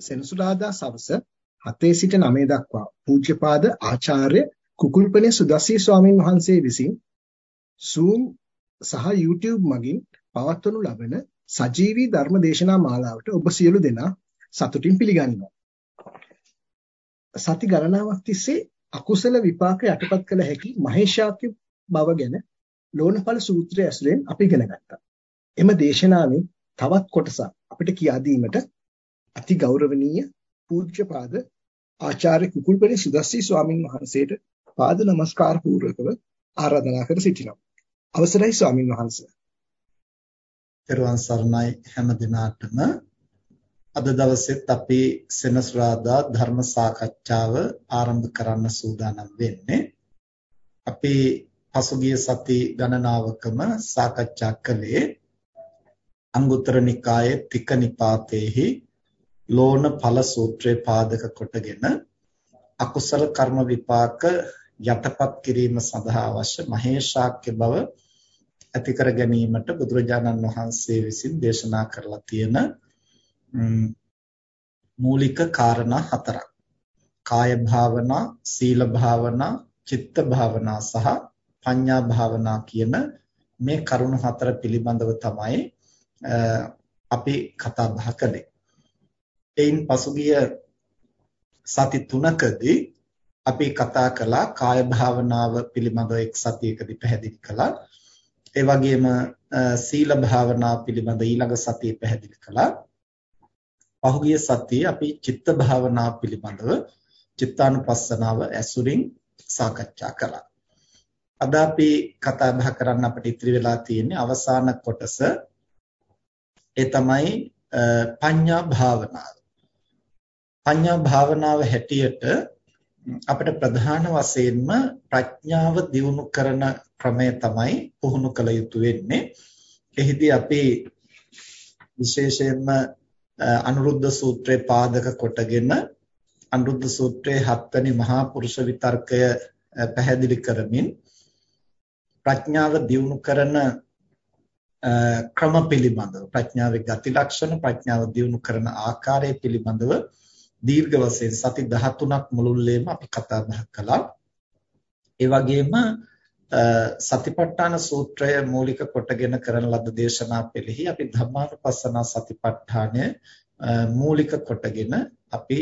සෙනසුරාදා සවස 7 සිට 9 දක්වා පූජ්‍යපාද ආචාර්ය කුකුල්පනේ සුදස්සී ස්වාමින් වහන්සේ විසින් Zoom සහ YouTube මගින් පවත්වනු ලබන සජීවී ධර්ම දේශනා මාලාවට ඔබ සියලු දෙනා සතුටින් පිළිගන්නවා. සති ගණනාවක් තිස්සේ අකුසල විපාක යටපත් කළ හැකි මහේශාක්‍ය බව ගැන ලෝණපල සූත්‍රය ඇසුරෙන් අපි ඉගෙන ගත්තා. එම දේශනාවේ තවත් කොටසක් අපිට කියා දීමට අති ගෞරවනීය පූජ්‍යපාද ආචාර්ය කුකුල්පනේ සුදස්සී ස්වාමින් වහන්සේට පාද නමස්කාර පූර්වකව ආරාධනා කර සිටිනවා. අවසරයි ස්වාමින් වහන්සේ. ත්වන් සරණයි හැම දිනාටම අද දවසෙත් අපි සෙනසුරාදා ධර්ම සාකච්ඡාව ආරම්භ කරන්න සූදානම් වෙන්නේ. අපි පසුගිය සති ගණනාවකම සාකච්ඡා කළේ අංගුත්තර නිකායේ තික නිපාතේහි ලෝණ ඵල සූත්‍රය පාදක කොටගෙන අකුසල කර්ම විපාක යටපත් කිරීම සඳහා අවශ්‍ය මහේශාක්‍ය බව ඇති කර ගැනීමට බුදුරජාණන් වහන්සේ විසින් දේශනා කරලා තියෙන මූලික කාරණා හතරක්. කාය භාවනා, සීල භාවනා, චිත්ත භාවනා සහ පඤ්ඤා භාවනා කියන මේ කරුණු හතර පිළිබඳව තමයි අපි කතා බහ කළේ. එයින් පසුගිය සති තුනකදී අපි කතා කළා කාය භාවනාව පිළිබඳව එක් සතියකදී පැහැදිලි කළා. ඒ වගේම සීල භාවනාව පිළිබඳ ඊළඟ සතියේ පැහැදිලි කළා. පහුගිය සතියේ අපි චිත්ත භාවනාව පිළිබඳව චිත්තානුපස්සනාව ඇසුරින් සාකච්ඡා කළා. අද අපි කතා බහ කරන්න අපිට ඉතිරි වෙලා තියෙන්නේ අවසාන කොටස. ඒ තමයි පඤ්ඤා භාවනාව. පඤ්ඤා භාවනාව හැටියට අපිට ප්‍රධාන වශයෙන්ම ප්‍රඥාව දියුණු කරන ක්‍රමය තමයි පුහුණු කළ යුතු වෙන්නේ. එහිදී අපි විශේෂයෙන්ම අනුරුද්ධ සූත්‍රයේ පාදක කොටගෙන අනුරුද්ධ සූත්‍රයේ හත්වෙනි මහා පුරුෂ විතර්කය පැහැදිලි කරමින් ප්‍රඥාව දියුණු කරන ක්‍රම පිළිබඳව ප්‍රඥාවේ ගති ලක්ෂණ ප්‍රඥාව දියුණු කරන ආකාරය පිළිබඳව දීර්ඝ වශයෙන් සති 13ක් මුළුල්ලේම අපි කතා බහ කළා. ඒ වගේම සතිපට්ඨාන සූත්‍රය මූලික කොටගෙන කරන ලද දේශනා පෙළෙහි අපි ධම්මානුපස්සන සතිපට්ඨානය මූලික කොටගෙන අපි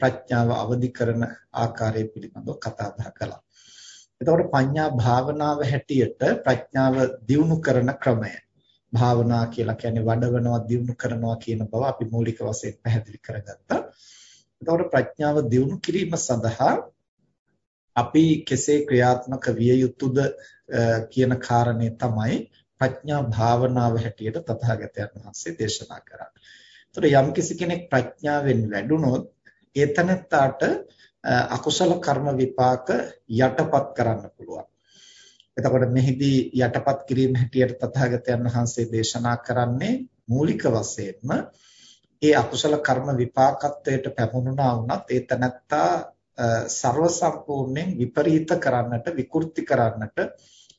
ප්‍රඥාව අවදි කරන ආකාරය පිළිබඳව කතා බහ කළා. එතකොට පඤ්ඤා භාවනාව හැටියට ප්‍රඥාව දියුණු කරන ක්‍රමය භාවනා කියලා කියන්නේ වඩවනවා දියුණු කරනවා කියන බව අපි මූලික වශයෙන් පැහැදිලි කරගත්තා. එතකොට ප්‍රඥාව දියුණු කිරීම සඳහා අපි කෙසේ ක්‍රියාත්මක විය යුතුද කියන කාරණේ තමයි ප්‍රඥා භාවනාව හැටියට තථාගතයන් වහන්සේ දේශනා කරන්නේ. එතකොට යම්කිසි කෙනෙක් ප්‍රඥාවෙන් වැඩුණොත් ඒතනත්තාට අකුසල කර්ම විපාක යටපත් කරන්න පුළුවන්. එතකොට මෙහිදී යටපත් කිරීම හැටියට තථාගතයන් වහන්සේ දේශනා කරන්නේ මූලික වශයෙන්ම ඒ අකුසල කර්ම විපාකත්වයට පැමුණුණා වුණත් ඒ තනත්තා ਸਰව සම්පූර්ණයෙන් විපරීත කරන්නට විකෘති කරන්නට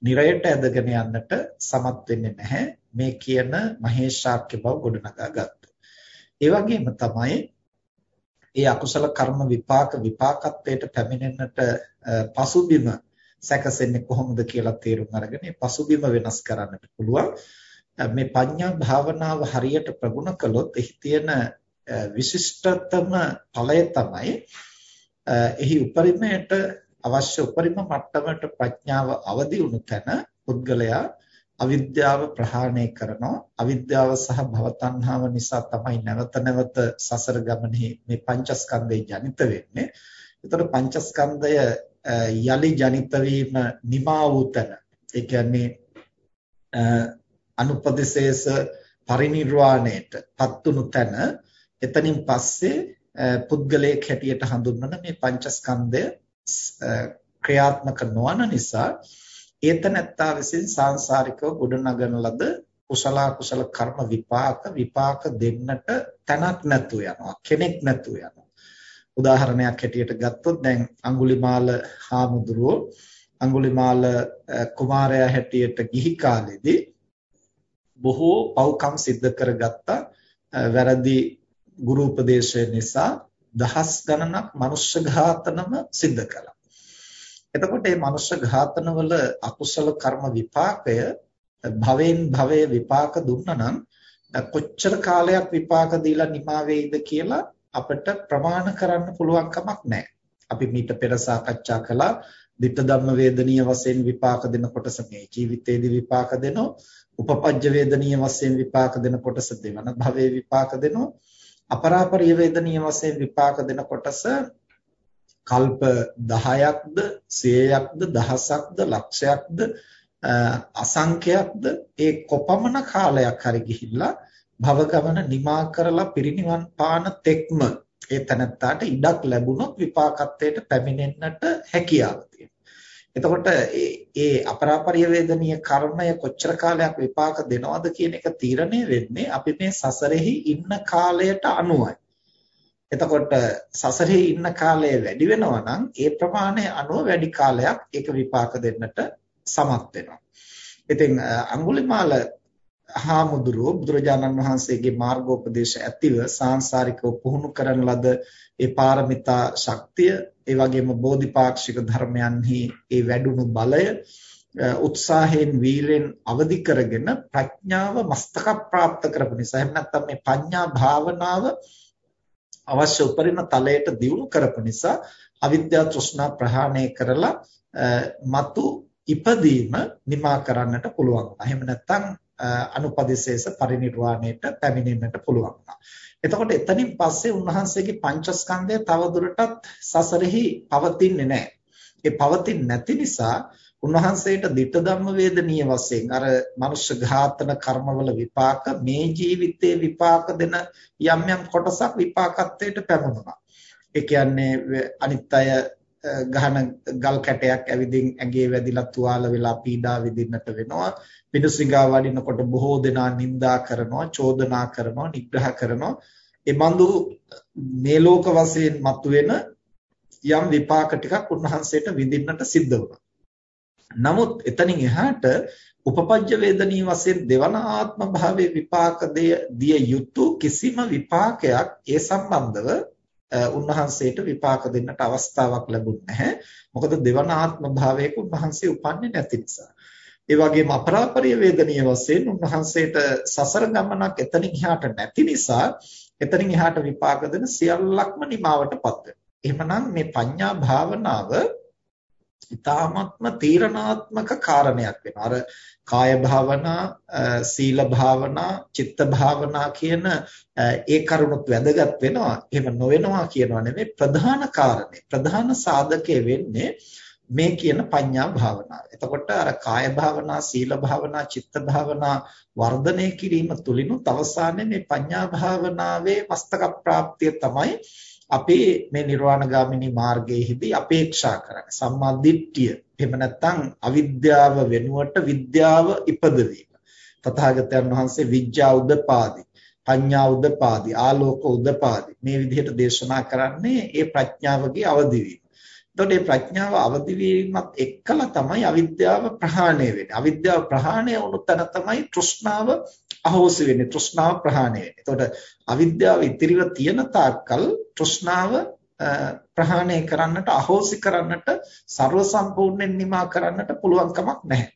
නිරයට ඇදගෙන යන්නට සමත් වෙන්නේ නැහැ මේ කියන මහේශාක්‍ය බව ගොඩනගා ගත්තා. ඒ වගේම තමයි ඒ අකුසල කර්ම විපාක විපාකත්වයට පැමිණෙන්නට පසුබිම සැකසෙන්නේ කොහොමද කියලා තේරුම් අරගෙන ඒ පසුබිම වෙනස් කරන්නට පුළුවන්. මේ පඤ්ඤා භාවනාව හරියට ප්‍රගුණ කළොත් එහි තියෙන විශිෂ්ටතම ඵලය තමයි එහි උපරිමයට අවශ්‍ය උපරිම මට්ටමට ප්‍රඥාව අවදි වුණු තැන පුද්ගලයා අවිද්‍යාව ප්‍රහාණය කරනවා අවිද්‍යාව සහ භවතණ්හාව නිසා තමයි නැවත නැවත සසර ගමනේ මේ පංචස්කන්ධය ජනිත වෙන්නේ. ඒතකොට පංචස්කන්ධය යලි ජනිත වීම නිමා වූ තැන ඒ කියන්නේ අනුපදිශේෂ පරිණිරවාණයට පත්තුණු තැන එතනින් පස්සේ පුද්ගලයෙක් හැටියට හඳුන්වන මේ පංචස්කන්ධය ක්‍රියාත්මක නොවන නිසා ඒතනත්තා විසින් සාංශාරිකව ගොඩනගන ලද කුසල කුසල කර්ම විපාක විපාක දෙන්නට තැනක් නැතු යනවා කෙනෙක් නැතු යනවා. උදාහරණයක් හැටියට ගත්තොත් දැන් අඟුලිමාල හාමුදුරුවෝ අඟුලිමාල කුමාරයා හැටියට ගිහි කාලෙදී බොහෝ පව්කම් සිද්ධ කරගත්තා වැරදි ගුරු උපදේශය නිසා දහස් ගණනක් මනුෂ්‍ය ඝාතනම සිද්ධ කළා. එතකොට මේ මනුෂ්‍ය ඝාතනවල අකුසල කර්ම විපාකය භවෙන් භවය විපාක දුන්නා නම් කොච්චර කාලයක් විපාක දීලා නිමා වෙයිද කියලා අපිට ප්‍රමාණ කරන්න පුළුවන් කමක් නැහැ. අපි මීට පෙර සාකච්ඡා කළා ditta ධම්ම වේදනීය වශයෙන් විපාක දෙන කොටස මේ ජීවිතේදී විපාක දෙනෝ උපපජ්ජ වේදනීය වශයෙන් විපාක දෙන කොටස දෙවන භවයේ විපාක දෙනෝ අපරාපරිය වේදනීය වශයෙන් විපාක දෙන කොටස කල්ප 10ක්ද 100ක්ද දහසක්ද ලක්ෂයක්ද අසංඛ්‍යයක්ද? ඒ කොපමණ කාලයක් හරි ගිහිල්ලා භව ගමන නිමා කරලා පිරිනිවන් පාන තෙක්ම ඒ තනත්තාට ඉඩක් ලැබුණොත් විපාකත්වයට පැමිණෙන්නට හැකියාව එතකොට ඒ අපරාපරිය වේදනීය කර්මය කොච්චර කාලයක් විපාක දෙනවද කියන එක තීරණය වෙන්නේ අපි මේ සසරෙහි ඉන්න කාලයට අනුවයි. එතකොට සසරේ ඉන්න කාලය වැඩි වෙනවා නම් ඒ ප්‍රමාණය අනුව වැඩි කාලයක් ඒක විපාක දෙන්නට සමත් වෙනවා. ඉතින් අඟුලිමාල හාමුදුරුව බුදුරජාණන් වහන්සේගේ මාර්ගෝපදේශ ඇතිව සාංශාරිකව පුහුණු කරන ලද ඒ පාරමිතා ශක්තිය ඒ වගේම බෝධිපාක්ෂික ධර්මයන්හි ඒ වැඩුණු බලය උත්සාහයෙන් වීරෙන් අවදි කරගෙන ප්‍රඥාව මස්තක ප්‍රාප්ත කරපු නිසා එහෙම නැත්නම් මේ පඤ්ඤා භාවනාව අවශ්‍ය උපරිම තලයට දියුණු කරපු නිසා අවිද්‍යා තෘෂ්ණා ප්‍රහාණය කරලා මතු ඉපදීම නිමා කරන්නට පුළුවන්. එහෙම නැත්නම් අනුපදිශේෂ පරිණිරවාණයට පැමිණෙන්නට පුළුවන් වුණා. එතකොට එතනින් පස්සේ උන්වහන්සේගේ පංචස්කන්ධය තවදුරටත් සසරෙහි පවතින්නේ නැහැ. ඒ පවතින්නේ නැති නිසා උන්වහන්සේට ditta ධම්ම වේදනීය වශයෙන් අර මනුෂ්‍ය ඝාතන කර්මවල විපාක මේ ජීවිතේ විපාක දෙන යම් යම් කොටසක් විපාකත්වයට පැමුණුණා. ඒ කියන්නේ අනිත් අය ගහන ගල් කැටයක් ඇවිදින් ඇඟේ වැදිලා තුවාල වෙලා පීඩා විඳින්නට වෙනවා. පිඬුසිඟා වඩිනකොට බොහෝ දෙනා නිඳා කරනවා චෝදනා කරනවා නිග්‍රහ කරනවා. ඒ බඳු මේ ලෝක වශයෙන් මතුවෙන යම් විපාක ටිකක් උන්වහන්සේට විඳින්නට සිද්ධ වුණා. නමුත් එතනින් එහාට උපපජ්ජ වේදනී වශයෙන් දෙවන ආත්ම භාවයේ විපාක දිය යුතු කිසිම විපාකයක් ඒ සම්බන්ධව උන්වහන්සේට විපාක දෙන්නට අවස්ථාවක් ලැබුණ නැහැ. මොකද දෙවන ආත්ම භාවයක උන්වහන්සේ උපන්නේ නැති නිසා. ඒ වගේම අපරාපරිය වේදනීය වශයෙන් උන්වහන්සේට සසර ගමනක් එතනින් එහාට නැති නිසා එතනින් එහාට විපාක දෙන සියල්ලක්ම නිමාවටපත් වෙනවා. එහෙමනම් මේ පඤ්ඤා භාවනාව ඊ타ත්ම තීරණාත්මක කාරණයක් වෙනවා. අර කාය භාවනා, සීල භාවනා, චිත්ත භාවනා කියන ඒ කරුණුත් වැදගත් වෙනවා. එහෙම නොවෙනවා කියනවා නෙමෙයි ප්‍රධාන කාරණේ. ප්‍රධාන සාධකය වෙන්නේ මේ කියන පඤ්ඤා භාවනාව. එතකොට අර කාය භාවනා, සීල භාවනා, චිත්ත භාවනා වර්ධනය කිරීම තුලිනුත් අවසානයේ මේ පඤ්ඤා භාවනාවේ මස්තක ප්‍රාප්තිය තමයි අපේ මේ නිර්වාණගාමිනී මාර්ගයේදී අපේක්ෂා කරන්නේ සම්මා දිට්ඨිය. එහෙම නැත්නම් අවිද්‍යාව වෙනුවට විද්‍යාව ඉපදවීම. තථාගතයන් වහන්සේ විඥා උදපාදි, පඤ්ඤා උදපාදි, ආලෝක උදපාදි මේ විදිහට දේශනා කරන්නේ ඒ ප්‍රඥාවගේ අවදිවීම. එතකොට මේ ප්‍රඥාව අවදි වීමත් එක්කලා තමයි අවිද්‍යාව ප්‍රහාණය වෙන්නේ. අවිද්‍යාව ප්‍රහාණය වුණු තැන තමයි තෘෂ්ණාව අහෝසි වෙන්නේ තෘෂ්ණාව ප්‍රහාණය වෙන්නේ. එතකොට අවිද්‍යාව ඉතිරිව තියෙන තාක්කල් තෘෂ්ණාව ප්‍රහාණය කරන්නට අහෝසි කරන්නට ਸਰව සම්පූර්ණයෙන් නිමා කරන්නට පුළුවන් කමක් නැහැ.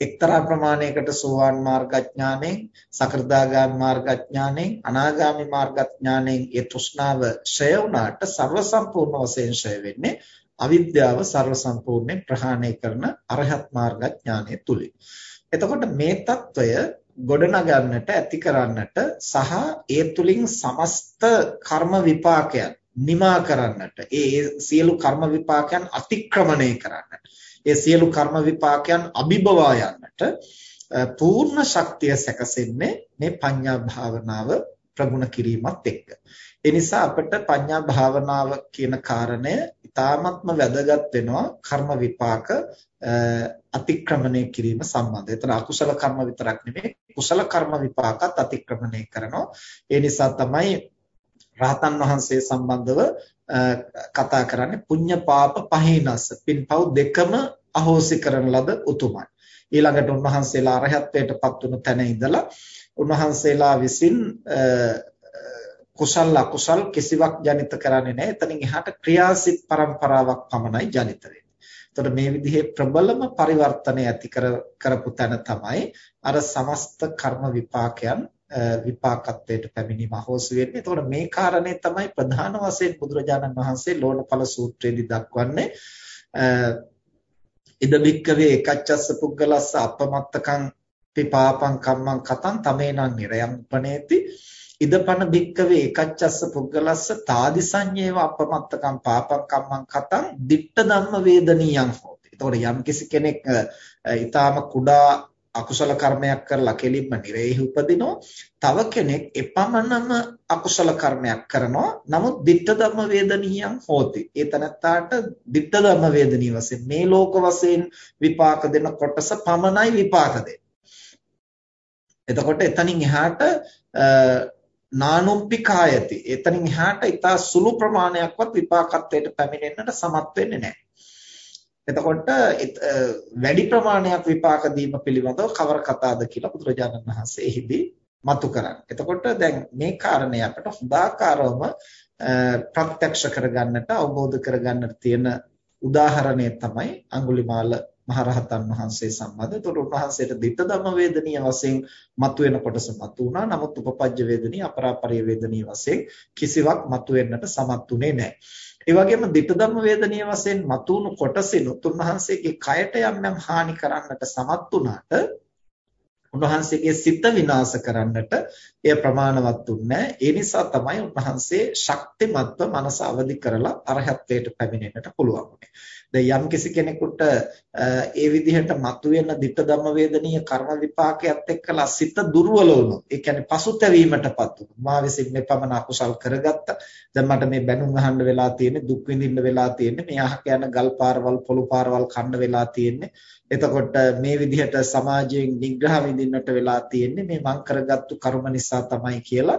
එක්තරා ප්‍රමාණයකට සෝවාන් මාර්ගඥාණයෙන් සකෘදාගාමී මාර්ගඥාණයෙන් අනාගාමී මාර්ගඥාණයෙන් ඒ තෘෂ්ණාව ඡය වුණාට ਸਰව සම්පූර්ණ වශයෙන් ඡය වෙන්නේ අවිද්‍යාව ਸਰව සම්පූර්ණයෙන් ප්‍රහාණය කරන අරහත් මාර්ගඥාණය තුලයි. එතකොට මේ తত্ত্বය ගොඩනගන්නට ඇති කරන්නට සහ ඒ තුලින් සමස්ත කර්ම විපාකයන් නිමා කරන්නට ඒ සියලු කර්ම විපාකයන් අතික්‍රමණය කරන්නට ඒ සියලු කර්ම විපාකයන් අභිබවා යන්නට පූර්ණ ශක්තිය සැකසෙන්නේ මේ පඤ්ඤා භාවනාව ප්‍රගුණ කිරීමත් එක්ක. ඒ නිසා අපිට පඤ්ඤා භාවනාව කියන කාරණය ඉතාමත්ම වැදගත් වෙනවා කර්ම විපාක අතික්‍රමණය කිරීම සම්බන්ධව. එතන අකුසල කර්ම විතරක් නෙමෙයි කුසල කර්ම විපාකත් අතික්‍රමණය කරනවා. ඒ නිසා තමයි රහතන් වහන්සේ සම්බන්ධව කතා කරන්නේ පුඤ්ඤ පාප පහිනස පින්පව් දෙකම අහෝසි කරන ලද උතුමයි. ඊළඟට උන්වහන්සේලා අරහත්ත්වයට පත් වුණු තැන ඉඳලා උන්වහන්සේලා විසින් කුසල් අකුසල් කිසිවක් ජනිත කරන්නේ නැහැ. එතනින් එහාට ක්‍රියාසිත પરම්පරාවක් පමණයි ජනිත වෙන්නේ. එතකොට මේ විදිහේ ප්‍රබලම පරිවර්තනය ඇති කර කරපු තැන තමයි අර සමස්ත කර්ම විපාකයන් විපාකත්වයට පැමිණීම අහෝසි වෙන්නේ. එතකොට මේ කාරණේ තමයි ප්‍රධාන වශයෙන් බුදුරජාණන් වහන්සේ ලෝණඵල සූත්‍රයේදී දක්වන්නේ. ඉද බික්කවේ එකච්චස්ස පුද්ගලස්ස අපමත්තකං පිපාපං කම්මං කතං තමේනං නිරයං උපනේති ඉදපන භික්කවේ එකච්චස්ස පුද්ගලස්ස තාදි සංයේව අපමත්තකම් පාපං කම්මං කතං ditta ධම්ම වේදනීයං හෝති. එතකොට යම් කිසි කෙනෙක් ඊටාම කුඩා අකුසල කර්මයක් කරලා කෙලින්ම නිරේහි උපදිනෝ තව කෙනෙක් එපමණම අකුසල කර්මයක් කරනවා නමුත් ditta ධම්ම වේදනීයං හෝති ඒ තනත්තාට ditta ධම්ම වේදනීය වශයෙන් මේ ලෝක වශයෙන් විපාක දෙන කොටස පමණයි විපාක දෙන්නේ එතකොට එතනින් එහාට නානුම්පි කායති. එතනින් එහාට ඊට සුළු ප්‍රමාණයක්වත් විපාකත්වයට පැමිණෙන්නට සමත් වෙන්නේ නැහැ. එතකොට වැඩි ප්‍රමාණයක් විපාක දීම පිළිබඳව කවර කතාවද කියලා බුදුරජාණන් වහන්සේ එහිදී මතු කරන්නේ. එතකොට දැන් මේ කාරණේ අපට හුදාකාරවම ප්‍රත්‍යක්ෂ කරගන්නට අවබෝධ කරගන්නට තියෙන උදාහරණය තමයි අඟුලිමාල මහරහතන් වහන්සේ සම්බන්ධ. ඒතකොට උන්වහන්සේට ditta ධම්ම වේදනීය වශයෙන් මතුවෙන කොටස මතු වුණා. නමුත් උපපජ්ජ වේදනීය අපරාපරිය වේදනීය වශයෙන් කිසිවක් මතුවෙන්නට සමත් උනේ නැහැ. ඒ වගේම ditta ධම්ම වේදනීය වශයෙන් මතුණු කොටසිනුත් උන්වහන්සේගේ කයට යම් යම් හානි කරන්නට සමත් වුණාට උන්වහන්සේගේ සිත විනාශ කරන්නට එය ප්‍රමාණවත් උන්නේ ඒ නිසා තමයි උන්වහන්සේ ශක්තිමත්ව මනස අවදි කරලා අරහත්ත්වයට පැමිණෙන්නට පුළුවන් උනේ. දැන් යම් කිසි කෙනෙකුට ඒ විදිහට මතුවෙන ditta ධම්ම වේදනීය කර්ම විපාකයක් එක්කලා සිත දුර්වල වුණොත් ඒ කියන්නේ පසුතැවීමටපත් වුණොත් මා විසින් මේ පමණ අකුසල් කරගත්තා. දැන් මට මේ බැනුම් අහන්න වෙලා තියෙන්නේ දුක් විඳින්න වෙලා තියෙන්නේ මේ අහක යන ගල් පාරවල් පොළු පාරවල් කන්න වෙලා තියෙන්නේ. එතකොට මේ විදිහට සමාජයෙන් නිග්‍රහ විඳින්නට වෙලා තියෙන්නේ මේ මං කරගත්තු කර්ම නිසා තමයි කියලා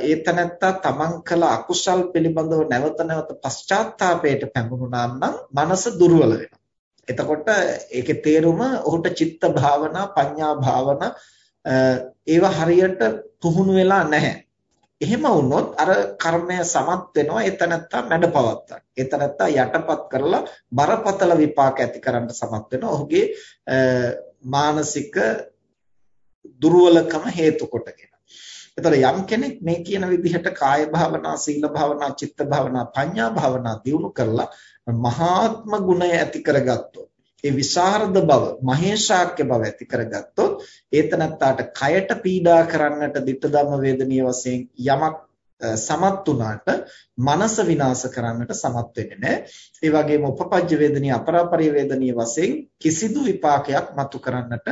ඒ තැනැත්තා තමන් කළ අකුසල් පිළිබඳව නැවත නැවත පශ්චාත්තාපයට පැමුණුනා නම් මනස දුර්වල වෙනවා. එතකොට ඒකේ තේරුම ඔහුට චිත්ත භාවනා, පඤ්ඤා භාවනා ඒවා හරියට පුහුණු වෙලා නැහැ. එහෙම වුණොත් අර කර්මය සමත් වෙනවා එතනත්තා මැඩපවත්තක්. එතනත්තා යටපත් කරලා බරපතල විපාක ඇති කරන්න සමත් වෙනවා. ඔහුගේ මානසික දුර්වලකම හේතු කොටගෙන. එතකොට යම් කෙනෙක් මේ කියන විදිහට කාය භාවනා, සීල භාවනා, චිත්ත භාවනා, පඤ්ඤා භාවනා දියුණු කරලා මහාත්ම ගුණය ඇති කරගත්තොත් ඒ විසරද බව, මහේශාක්‍ය බව ඇති කරගත්තොත් ඒතනත්තාට කයට පීඩා කරන්නට ditta ධම්ම වේදනීය වශයෙන් යමක් සමත් වුණාට මනස විනාශ කරන්නට සමත් වෙන්නේ නැහැ. ඒ වගේම උපපජ්ජ වේදනීය අපරාපරිය වේදනීය වශයෙන් කිසිදු විපාකයක් මතු කරන්නට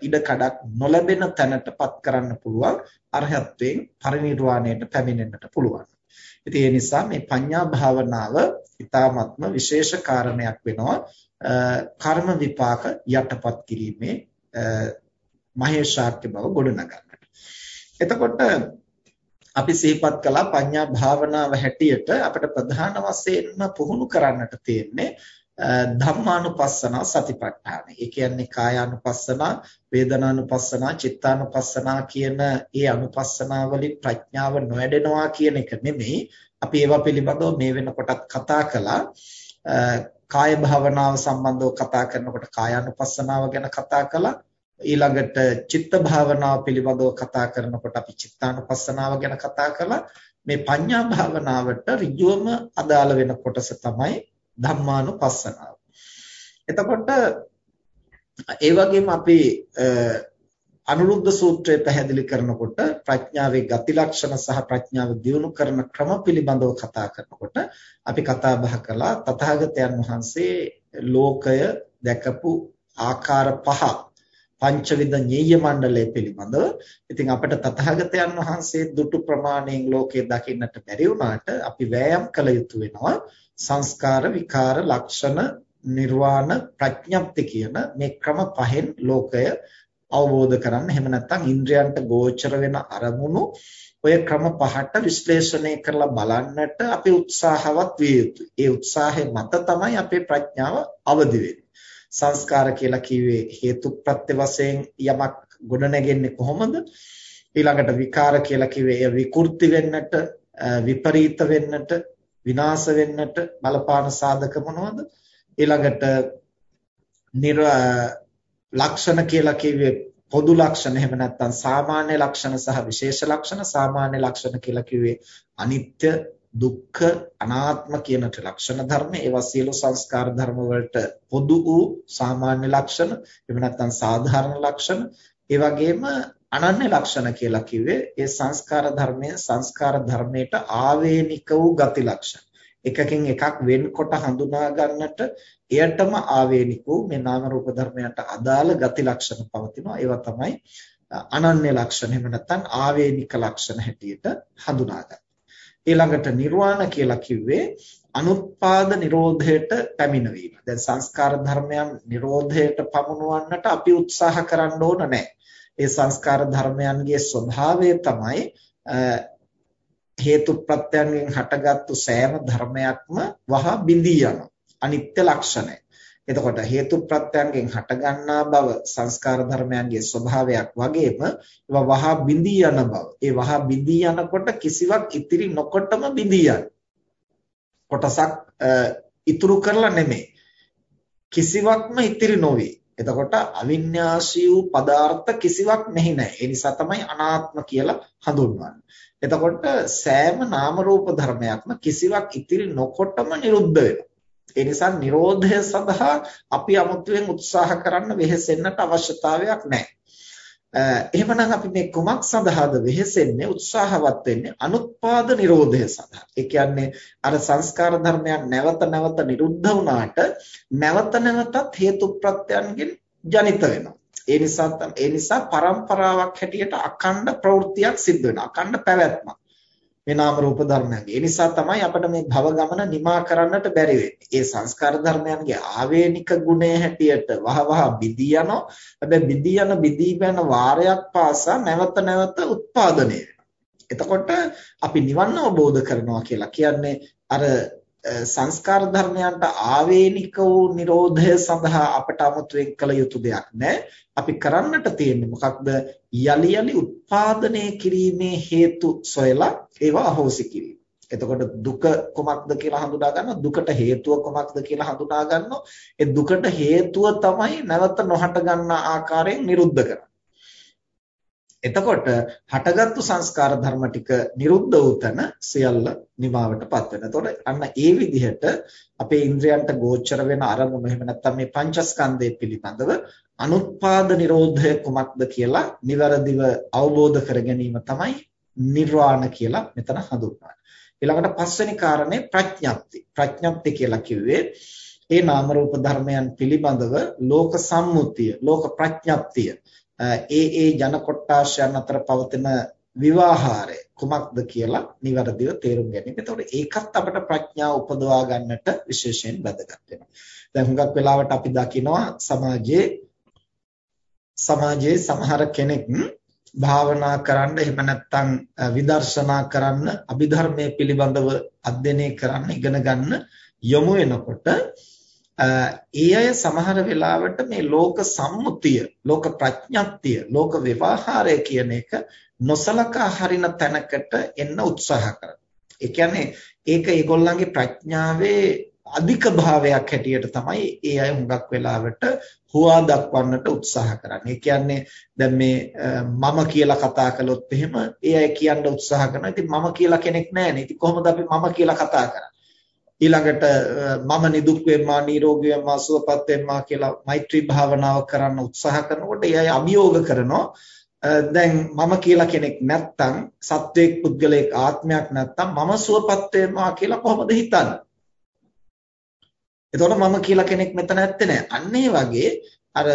ඉඩ කඩක් නොලැබෙන තැනටපත් කරන්න පුළුවන් අරහත්ත්වයෙන් පරිණිරවාණයට පැමිණෙන්නට පුළුවන්. ඉතින් ඒ නිසා මේ පඤ්ඤා භාවනාව ඊ타ත්ම විශේෂ කාරණයක් වෙනවා කර්ම විපාක යටපත් කිරීමේ මහේශාක්‍ය බව ගොඩනගන්නට. එතකොට අපි සිහිපත් කළා පඤ්ඤා භාවනාව හැටියට අපිට ප්‍රධාන වශයෙන්ම පුහුණු කරන්නට තියෙන්නේ ධම්මානුපස්සනා සතිපට්ඨාන. ඒ කියන්නේ කායානුපස්සනා, වේදනානුපස්සනා, චිත්තානුපස්සනා කියන ඒ අනුපස්සනා වලින් ප්‍රඥාව නොවැඩෙනවා කියන එක නෙමෙයි. අපි ඒවා පිළිබඳව මේ වෙනකොටත් කතා කළා. කාය භාවනාව සම්බන්ධව කතා කරනකොට කායානුපස්සනාව ගැන කතා කළා. ඊළඟට චිත්ත භාවනාව පිළිබඳව කතා කරනකොට අපි චිත්තානුපස්සනාව ගැන කතා කළා. මේ පඤ්ඤා භාවනාවට ඍජුවම අදාළ වෙන කොටස තමයි ධම්මානුපස්සනාව. එතකොට ඒ වගේම අපි අනුරුද්ධ සූත්‍රය පැහැදිලි කරනකොට ප්‍රඥාවේ ගති ලක්ෂණ සහ ප්‍රඥාව දියුණු කරන ක්‍රම පිළිබඳව කතා කරනකොට අපි කතා බහ කළා තථාගතයන් වහන්සේ ලෝකය දැකපු ආකාර පහ පංචවිද ඤෙය්‍ය මණ්ඩලය පිළිබඳව ඉතින් අපිට තථාගතයන් වහන්සේ දුටු ප්‍රමාණයෙන් ලෝකය දකින්නට බැරි වුණාට අපි වෑයම් කළ යුතු වෙනවා සංස්කාර විකාර ලක්ෂණ නිර්වාණ ප්‍රඥප්ති කියන මේ ක්‍රම පහෙන් ලෝකය අවබෝධ කරන්න එහෙම නැත්නම් ඉන්ද්‍රයන්ට ගෝචර වෙන අරමුණු ඔය ක්‍රම පහට විශ්ලේෂණය කරලා බලන්නට අපි උත්සාහවත් විය යුතුයි. ඒ උත්සාහය මත තමයි අපේ ප්‍රඥාව අවදි වෙන්නේ. සංස්කාර කියලා කිව්වේ හේතු ප්‍රත්‍ය වශයෙන් යමක් ගොඩනැගෙන්නේ කොහොමද? ඊළඟට විකාර කියලා කිව්වේ එය විකෘති වෙන්නට විපරීත වෙන්නට විනාශ වෙන්නට බලපාන සාධක මොනවද? ඊළඟට ලක්ෂණ කියලා කිව්වේ පොදු ලක්ෂණ. එහෙම නැත්නම් සාමාන්‍ය ලක්ෂණ සහ විශේෂ ලක්ෂණ. සාමාන්‍ය ලක්ෂණ කියලා කිව්වේ අනිත්‍ය දුක්ඛ අනාත්ම කියන ලක්ෂණ ධර්ම. ඒවා සියලු සංස්කාර ධර්ම වලට පොදු වූ සාමාන්‍ය ලක්ෂණ. එහෙම නැත්නම් සාධාරණ ලක්ෂණ. ඒ වගේම අනන්‍ය ලක්ෂණ කියලා කිව්වේ ඒ සංස්කාර ධර්මයේ සංස්කාර ධර්මයට ආවේනික වූ ගති ලක්ෂණ එකකින් එකක් වෙන්කොට හඳුනා ගන්නට එයටම ආවේනික වූ මේ නාම රූප ධර්මයන්ට අදාළ ගති ලක්ෂණ පවතිනවා ඒවා තමයි අනන්‍ය ලක්ෂණ එහෙම නැත්නම් ආවේනික ලක්ෂණ හැටියට හඳුනාගන්න. ඊළඟට නිර්වාණ කියලා කිව්වේ අනුත්පාද නිරෝධයට පැමිණවීම. දැන් සංස්කාර ධර්මයන් නිරෝධයට පමුණවන්නට අපි උත්සාහ කරන්න ඕන නැහැ. ඒ සංස්කාර ධර්මයන්ගේ ස්වභාවය තමයි හේතු ප්‍රත්‍යයෙන් හටගත්තු සෑම ධර්මයක්ම වහ බිඳී යනවා. අනිත්‍ය ලක්ෂණය. එතකොට හේතු ප්‍රත්‍යයෙන් හටගන්නා බව සංස්කාර ධර්මයන්ගේ ස්වභාවයක් වගේම ඒවා වහ බිඳී යන බව. ඒ වහ බිඳී යනකොට කිසිවක් ඉතිරි නොකොටම බිඳී යන. කොටසක් ඉතුරු කරලා නෙමෙයි. කිසිවක්ම ඉතිරි නොවේ. එතකොට අවිඤ්ඤාසී වූ පදාර්ථ කිසිවක් මෙහි නැහැ. ඒ නිසා තමයි අනාත්ම කියලා හඳුන්වන්නේ. එතකොට සෑම නාම රූප ධර්මයක්ම කිසිවක් ඉතිරි නොකොටම නිරුද්ධ වෙනවා. ඒ නිසා Nirodha සඳහා අපි අමුතුවෙන් උත්සාහ කරන්න වෙහෙසෙන්නට අවශ්‍යතාවයක් නැහැ. එහෙමනම් අපි මේ කුමක් සඳහාද වෙහෙසෙන්නේ උත්සාහවත් වෙන්නේ අනුත්පාද නිරෝධය සඳහා. ඒ කියන්නේ අර සංස්කාර ධර්මයන් නැවත නැවත නිරුද්ධ වුණාට නැවත නැවතත් හේතු ප්‍රත්‍යයන්ගෙන් ජනිත වෙනවා. ඒ නිසා ඒ නිසා પરම්පරාවක් හැටියට අඛණ්ඩ ප්‍රවෘත්තියක් සිද්ධ වෙනවා. අඛණ්ඩ පැවැත්මක්. මේ නාම රූප ධර්මයන්ගේ. ඒ නිසා තමයි අපිට මේ භව ගමන නිමා කරන්නට බැරි වෙන්නේ. ඒ සංස්කාර ධර්මයන්ගේ ආවේනික ගුණය හැටියට වහවහ බිදී යනවා. හැබැයි බිදී යන බිදී යන වාරයක් පාසා නැවත නැවත උත්පාදනය එතකොට අපි නිවන් අවබෝධ කරනවා කියලා කියන්නේ අර සංස්කාර ධර්මයන්ට ආවේනික වූ Nirodha සඳහා අපට 아무තුවෙන් කළ යුතු දෙයක් නැහැ. අපි කරන්නට තියෙන්නේ මොකක්ද? යලි යලි උත්පාදනය කිරීමේ හේතු සොයලා ඒවා අහෝසි කිරීම. එතකොට දුක කොමක්ද කියලා හඳුනා ගන්නවා දුකට හේතුව කොමක්ද කියලා හඳුනා ගන්නවා ඒ දුකට හේතුව තමයි නැවත නොහට ගන්නා ආකාරයෙන් නිරුද්ධ කරන්නේ එතකොට හටගත්තු සංස්කාර ධර්ම ටික නිරුද්ධ වූ තැන සියල්ල නිමාවටපත් වෙනවා. එතකොට අන්න ඒ විදිහට අපේ ඉන්ද්‍රයන්ට ගෝචර වෙන අරමුණු එහෙම නැත්නම් මේ පංචස්කන්ධය පිළිබඳව අනුත්පාද නිරෝධය කුමක්ද කියලා નિවරදිව අවබෝධ කර ගැනීම තමයි නිර්වාණ කියලා මෙතන හඳුන්වන්නේ. ඊළඟට පස්වෙනි කාරණේ ප්‍රඥප්ති. ප්‍රඥප්ති කියලා කිව්වේ ඒ නාම රූප ධර්මයන් පිළිබඳව ලෝක සම්මුතිය, ලෝක ප්‍රඥප්තිය ඒ ඒ ජන කොට්ටාශයන් අතර පවතින විවාහාරය කුමක්ද කියලා નિවරදිව තේරුම් ගැනීම. එතකොට ඒකත් අපට ප්‍රඥාව උපදවා ගන්නට විශේෂයෙන් වැදගත් වෙනවා. දැන් හුඟක් වෙලාවට අපි දකිනවා සමාජයේ සමාජයේ සමහර කෙනෙක් භාවනා කරන්න එහෙම නැත්නම් විදර්ශනා කරන්න අභිධර්මයේ පිළිබඳව අධ්‍යයනය කරන්න ඉගෙන ගන්න යොමු වෙනකොට ඒ අය සමහර වෙලාවට මේ ලෝක සම්මුතිය, ලෝක ප්‍රඥප්තිය, ලෝක විවාහාරය කියන එක නොසලකා හරින තැනකට එන්න උත්සාහ කරනවා. ඒ කියන්නේ ඒක ඒගොල්ලන්ගේ ප්‍රඥාවේ අධික භාවයක් හැටියට තමයි ඒ අය හුඟක් වෙලාවට හුවා දක්වන්නට උත්සාහ කරන්නේ. ඒ කියන්නේ දැන් මේ මම කියලා කතා කළොත් එහෙම ඒ අය කියන්න උත්සාහ කරනවා. ඉතින් මම කියලා කෙනෙක් නැහැ නේ. ඉතින් කොහොමද අපි මම කියලා කතා කරන්නේ? ඊළඟට මම නිදුක් වෙම්මා නිරෝගී වෙම්මා සුවපත් වෙම්මා කියලා මෛත්‍රී භාවනාව කරන්න උත්සාහ කරනකොට ඒ අය අභියෝග කරනවා දැන් මම කියලා කෙනෙක් නැත්තම් සත්වයක් පුද්ගලයෙක් ආත්මයක් නැත්තම් මම සුවපත් වෙම්මා කියලා කොහොමද හිතන්නේ එතකොට මම කියලා කෙනෙක් මෙතන ඇත්තේ නැහැ අන්න වගේ අර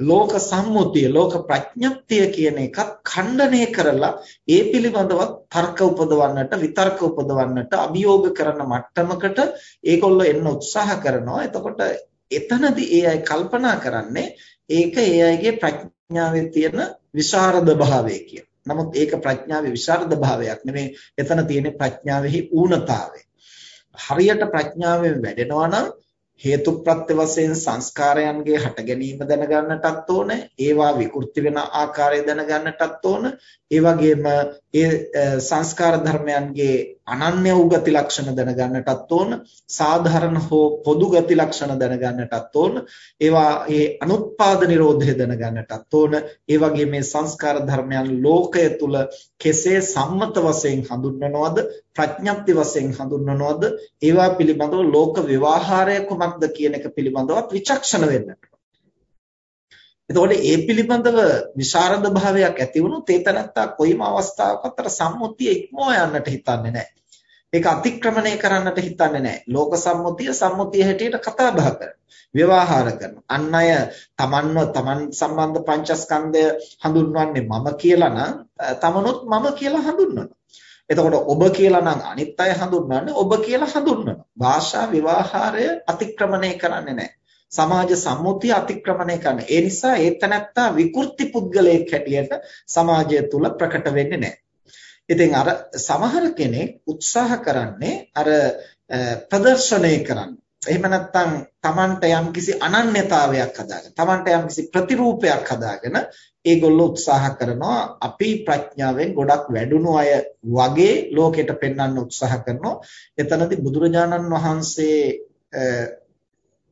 ලෝක සම්මුතිය ලෝක ප්‍රඥප්තිය කියන එකත් ඛණ්ඩණය කරලා ඒ පිළිබඳව තර්ක උපදවන්නට විතර්ක උපදවන්නට අභියෝග කරන මට්ටමකට ඒගොල්ලෝ එන්න උත්සාහ කරනවා එතකොට එතනදී ඒ අය කල්පනා කරන්නේ ඒක ඒ අයගේ ප්‍රඥාවේ තියෙන විශාරද භාවය කියන. නමුත් ඒක ප්‍රඥාවේ විශාරද භාවයක් නෙමෙයි එතන තියෙන ප්‍රඥාවෙහි ඌනතාවය. හරියට ප්‍රඥාවෙන් වැඩෙනවා නම් හේතුප්‍රත්‍ය වශයෙන් සංස්කාරයන්ගේ හට ගැනීම දැනගන්නටත් ඕන ඒවා විකෘති වෙන ආකාරය දැනගන්නටත් ඕන. ඒ වගේම ඒ සංස්කාර ධර්මයන්ගේ අනන්‍ය වූ ගති ලක්ෂණ දැනගන්නටත් ඕන සාධාරණ හෝ පොදු ගති ලක්ෂණ දැනගන්නටත් ඕන ඒවා ඒ අනුත්පාද නිරෝධය දැනගන්නටත් ඕන. ඒ වගේ මේ සංස්කාර ධර්මයන් ලෝකය තුල කෙසේ සම්මත වශයෙන් හඳුන්වනවද ප්‍රඥප්ති වශයෙන් හඳුන්වනවද ඒවා පිළිබඳව ලෝක ව්‍යවහාරය කුමක්ද කියන එක පිළිබඳව විචක්ෂණ වෙන්නට එතකොට ඒ පිළිබඳව විශාරද භාවයක් ඇති වුණොත් ඒ තනත්තා කොයිම අවස්ථාවකත් අර සම්මුතිය ඉක්මවා යන්නට හිතන්නේ නැහැ. ඒක අතික්‍රමණය කරන්නට හිතන්නේ නැහැ. ලෝක සම්මුතිය සම්මුතිය හැටියට කතා බහ කරනවා. ව්‍යවහාර කරනවා. අන් අය තමන්ව තමන් සම්බන්ධ පංචස්කන්ධය හඳුන්වන්නේ මම කියලා නම් තමනුත් මම කියලා හඳුන්වනවා. එතකොට ඔබ කියලා නම් අනිත් අය හඳුන්වන්නේ ඔබ කියලා හඳුන්වනවා. භාෂා විවාහාරය අතික්‍රමණය කරන්නේ නැහැ. සමාජ සම්මුතිය අතික්‍රමණය කරන. ඒ නිසා ඒතනත්තා විකෘති පුද්ගලයෙක් හැටියට සමාජය තුල ප්‍රකට වෙන්නේ නැහැ. ඉතින් අර සමහර කෙනෙක් උත්සාහ කරන්නේ අර ප්‍රදර්ශනය කරන්න. එහෙම නැත්නම් Tamanට යම්කිසි අනන්‍යතාවයක් හදාගෙන, Tamanට යම්කිසි ප්‍රතිරූපයක් හදාගෙන ඒගොල්ලෝ උත්සාහ කරනවා අපි ප්‍රඥාවෙන් ගොඩක් වැඩුණු අය වගේ ලෝකෙට පෙන්වන්න උත්සාහ කරනවා. එතනදී බුදුරජාණන් වහන්සේ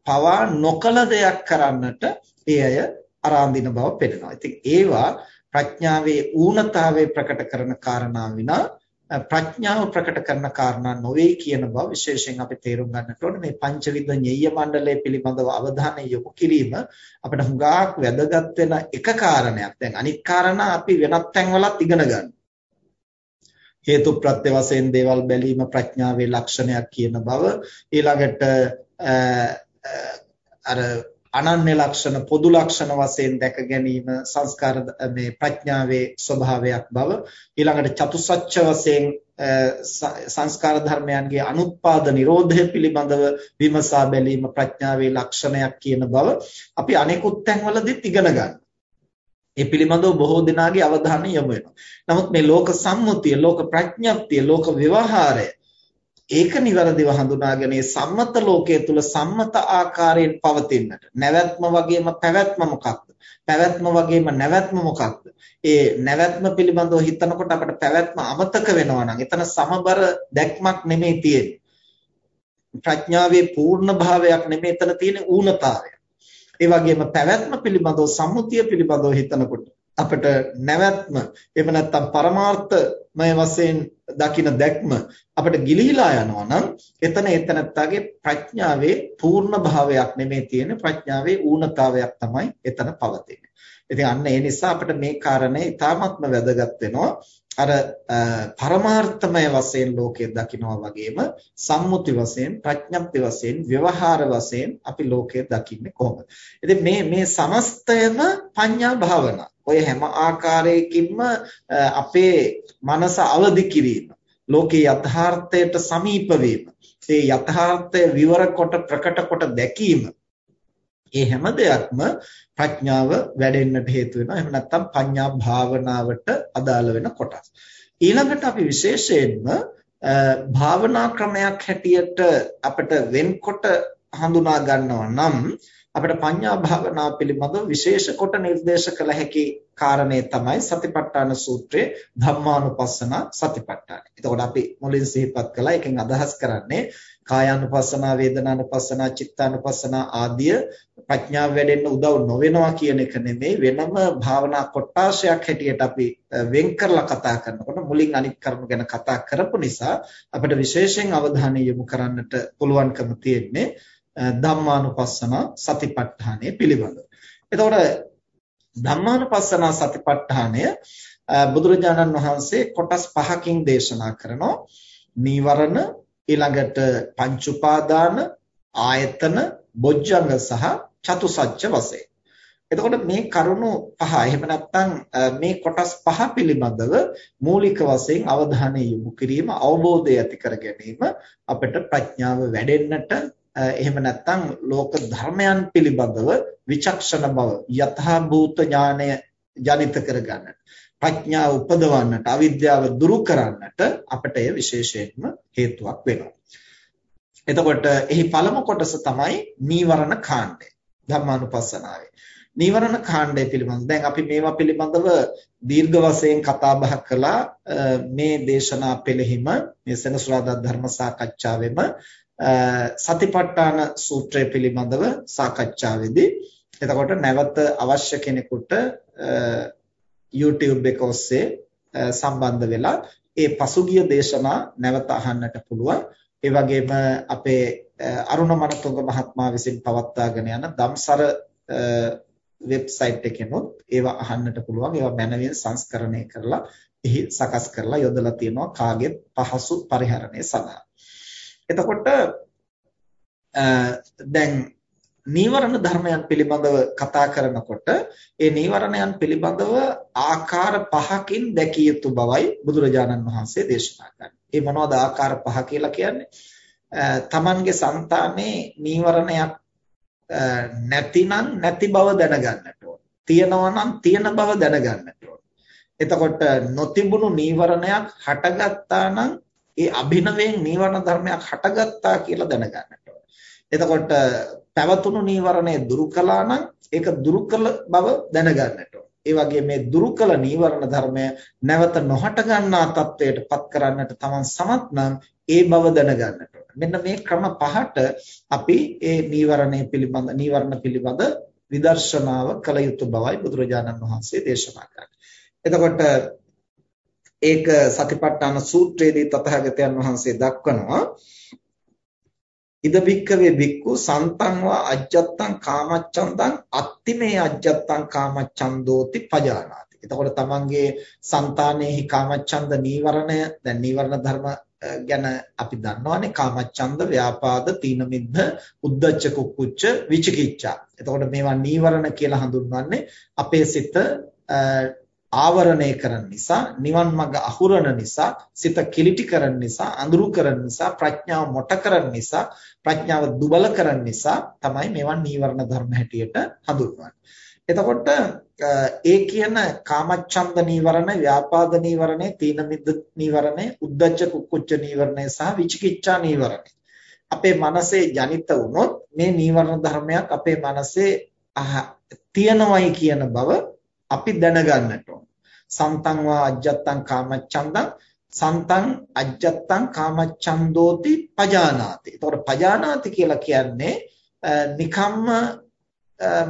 පවා නොකල දෙයක් කරන්නට ඒ අය අරාඳින බව පෙනෙනවා. ඉතින් ඒවා ප්‍රඥාවේ ඌනතාවය ප්‍රකට කරන කාරණා විනා ප්‍රඥාව ප්‍රකට කරන කාරණා නොවේ කියන බව විශේෂයෙන් අපි තේරුම් ගන්නට ඕනේ මේ පංචවිධ ඤෙය්‍ය මණ්ඩලය පිළිබඳව අවධානය යොමු කිරීම අපිට හුඟක් වැදගත් වෙන එක කාරණයක්. දැන් අනිත් කාරණා අපි වෙනත් තැන්වලත් ඉගෙන ගන්න. හේතු ප්‍රත්‍ය වශයෙන් දේවල් බැලීම ප්‍රඥාවේ ලක්ෂණයක් කියන බව ඊළඟට අර අනන්‍ය ලක්ෂණ පොදු ලක්ෂණ වශයෙන් දැක ගැනීම සංස්කාර මේ ප්‍රඥාවේ ස්වභාවයක් බව ඊළඟට චතුසත්‍ය වශයෙන් සංස්කාර ධර්මයන්ගේ අනුත්පාද නිරෝධය පිළිබඳව විමසා බැලීම ප්‍රඥාවේ ලක්ෂණයක් කියන බව අපි අනෙකුත් තැන්වලදීත් ඉගෙන ගන්නවා. ඒ පිළිබඳව බොහෝ දෙනාගේ අවධානය යොමු වෙනවා. නමුත් මේ ලෝක සම්මුතිය, ලෝක ප්‍රඥප්තිය, ලෝක විවහාරය ඒක નિවරදිව හඳුනාගෙන සම්මත ලෝකයේ තුල සම්මත ආකාරයෙන් පවතින්නට. නැවැත්ම වගේම පැවැත්ම මොකක්ද? පැවැත්ම වගේම නැවැත්ම මොකක්ද? ඒ නැවැත්ම පිළිබඳව හිතනකොට අපිට පැවැත්ම අමතක වෙනවා නම් එතන සමබර දැක්මක් නෙමෙයි තියෙන්නේ. ප්‍රඥාවේ පූර්ණ භාවයක් නෙමෙයි එතන තියෙන්නේ ඌනතාවය ඒ වගේම පැවැත්ම පිළිබඳව සම්මුතිය පිළිබඳව හිතනකොට. අපිට නැවැත්ම එහෙම නැත්නම් පරමාර්ථමය වශයෙන් දකින දැක්ම අපිට ගිලිහිලා යනවා නම් එතන එතනත්තාගේ ප්‍රඥාවේ පූර්ණ භාවයක් නෙමෙයි තියෙන්නේ ප්‍රඥාවේ ඌනතාවයක් තමයි එතන පවතින්නේ. ඉතින් අන්න ඒ නිසා අපිට මේ කාරණේ ඉතාමත්ම වැදගත් වෙනවා. අර පරමාර්ථමය වශයෙන් ලෝකය දකිනවා වගේම සම්මුති වශයෙන් ප්‍රඥප්ති වශයෙන් ව්‍යවහාර වශයෙන් අපි ලෝකය දකින්නේ කොහොමද? ඉතින් මේ මේ සමස්තයම පඤ්ඤා භාවනා. ඔය හැම ආකාරයකින්ම අපේ මනස අවදි කිරීම, ලෝකේ යථාර්ථයට සමීප වීම, ඒ යථාර්ථය විවර කොට ප්‍රකට කොට දැකීම ඒ හැම දෙයක්ම ප්‍රඥාව වැඩෙන්නට හේතු වෙනවා. එහෙම නැත්නම් පඤ්ඤා භාවනාවට අදාළ වෙන කොටස්. ඊළඟට අපි විශේෂයෙන්ම භාවනා ක්‍රමයක් හැටියට අපිට වෙන්කොට හඳුනා ගන්නවා නම් අපිට පඤ්ඤා භාවනාව පිළිබඳව විශේෂ කොට නිර්දේශ කළ හැකි කාරණේ තමයි සතිපට්ඨාන සූත්‍රයේ ධම්මානුපස්සන සතිපට්ඨාන. එතකොට අපි මුලින් සිහිපත් කළා එකෙන් අදහස් කරන්නේ කායානුපස්සනා, වේදනානුපස්සනා, චිත්තානුපස්සනා ආදිය ප්‍රඥාව වැඩෙන්න උදව් නොවෙනවා කියන එක නෙමෙයි වෙනම භාවනා කොටාශයක් හැටියට අපි වෙන් කරලා කතා කරනකොට මුලින් අනිත් කරුණු ගැන කතා කරපු නිසා අපිට විශේෂයෙන් අවධානය යොමු කරන්නට පුළුවන්කම තියෙන්නේ ධම්මානුපස්සන සතිපට්ඨානය පිළිබඳව. එතකොට ධම්මානුපස්සන සතිපට්ඨානය බුදුරජාණන් වහන්සේ කොටස් පහකින් දේශනා කරනවා. නීවරණ ඊළඟට පංච උපාදාන ආයතන බොජ්ජංග සහ චතුසත්‍ය වශයෙන්. එතකොට මේ කරුණු පහ එහෙම නැත්නම් මේ කොටස් පහ පිළිබඳව මූලික වශයෙන් අවධානය යොමු කිරීම අවබෝධය ඇති කර ගැනීම අපිට ප්‍රඥාව වැඩෙන්නට එහෙම නැත්නම් ලෝක ධර්මයන් පිළිබඳව විචක්ෂණ බව යථා භූත ඥානය ජනිත කරගන්නට ප්‍රඥාව උපදවන්නට අවිද්‍යාව දුරු කරන්නට අපට එය විශේෂයෙන්ම හේතුවක් වෙනවා එතකොට එහි පළමු කොටස තමයි නීවරණ කාණ්ඩය. ධම්මානුපස්සනාවේ. නීවරණ කාණ්ඩය පිළිබඳ දැන් අපි මේවා පිළිබඳව දීර්ඝ වශයෙන් කතා බහ කළා මේ දේශනා පෙළෙහිම මේ සෙනසුරාදා ධර්ම සාකච්ඡාවෙම සතිපට්ඨාන සූත්‍රය පිළිබඳව සාකච්ඡාවේදී එතකොට නැවත අවශ්‍ය කෙනෙකුට YouTube එක ඔස්සේ සම්බන්ධ වෙලා ඒ පසුගිය දේශනා නැවත අහන්නට පුළුවන්. ඒ වගේම අපේ අරුණ මනතුංග මහත්මයා විසින් පවත්වාගෙන යන දම්සර වෙබ්සයිට් එකෙනොත් ඒවා අහන්නට පුළුවන්. ඒවා මැනවින් සංස්කරණය කරලා එහි සකස් කරලා යොදලා තියෙනවා කාගෙත් පහසු පරිහරණය සඳහා. එතකොට දැන් නීවරණ ධර්මයන් පිළිබඳව කතා කරනකොට ඒ නීවරණයන් පිළිබඳව ආකාර පහකින් දැකිය යුතු බවයි බුදුරජාණන් වහන්සේ දේශනා කරන්නේ. ඒ මොනවද ආකාර පහ කියලා කියන්නේ? තමන්ගේ సంతානේ නීවරණයක් නැතිනම් නැති බව දැනගන්නට ඕන. තියෙනවා නම් තියෙන බව දැනගන්නට ඕන. එතකොට නොතිබුණු නීවරණයක් හටගත්තා නම් ඒ අභිනවයෙන් නීවරණ ධර්මයක් හටගත්තා කියලා දැනගන්නට ඕන. එතකොට පැවතුණු නීවරණය දුරු කළා නම් ඒක දුරු කළ බව දැනගන්නට ඕන. ඒ වගේ මේ දුරු කළ නීවරණ ධර්මය නැවත නොහට ගන්නා තත්වයට පත් කරන්නට තමන් සමත් නම් ඒ බව දැනගන්නට ඕන. මෙන්න මේ ක්‍රම පහට අපි ඒ නීවරණය පිළිබඳ නීවරණ පිළිබඳ විදර්ශනාව කළ යුතු බවයි බුදුරජාණන් වහන්සේ දේශනා කරන්නේ. එතකොට ඒක සතිපට්ඨාන සූත්‍රයේදී තථාගතයන් වහන්සේ දක්වනවා ඉද බික්කවේ බික්කු සන්තං වා අජ්ජත්තං කාමච්ඡන්දං අත්තිමේ අජ්ජත්තං කාමච්ඡන්දෝති පජානාති. එතකොට තමන්ගේ సంతානෙහි කාමච්ඡන්ද නීවරණය දැන් නීවරණ ධර්ම ගැන අපි දන්නවානේ කාමච්ඡන්ද ව්‍යාපාද තීන මිද්ධ උද්ධච්ච කුක්කුච්ච විචිකිච්ඡා. එතකොට මේවා නීවරණ කියලා හඳුන්වන්නේ අපේ සිත ආවරණය කරන නිසා නිවන් මඟ අහුරන නිසා සිත කිලිටි කරන නිසා අඳුරු කරන නිසා ප්‍රඥාව මොට කරන නිසා ප්‍රඥාව දුබල කරන නිසා තමයි මේවා නීවරණ ධර්ම හැටියට හඳුන්වන්නේ. එතකොට ඒ කියන කාමච්ඡන්ද නීවරණ, ව්‍යාපාද නීවරණේ, තීන මිද්ද නීවරණේ, උද්ධච්ච කුක්කුච්ච නීවරණේ සහ විචිකිච්ඡා නීවරණේ. අපේ මනසේ ජනිත වුණොත් මේ නීවරණ ධර්මයක් අපේ මනසේ තියෙනවයි කියන බව අපි දැනගන්නට ඕන. සන්තං වා අජ්ජත්තං කාමච්ඡන්දං සන්තං අජ්ජත්තං කාමච්ඡන්දෝති පජානාති. එතකොට පජානාති කියලා කියන්නේ නිකම්ම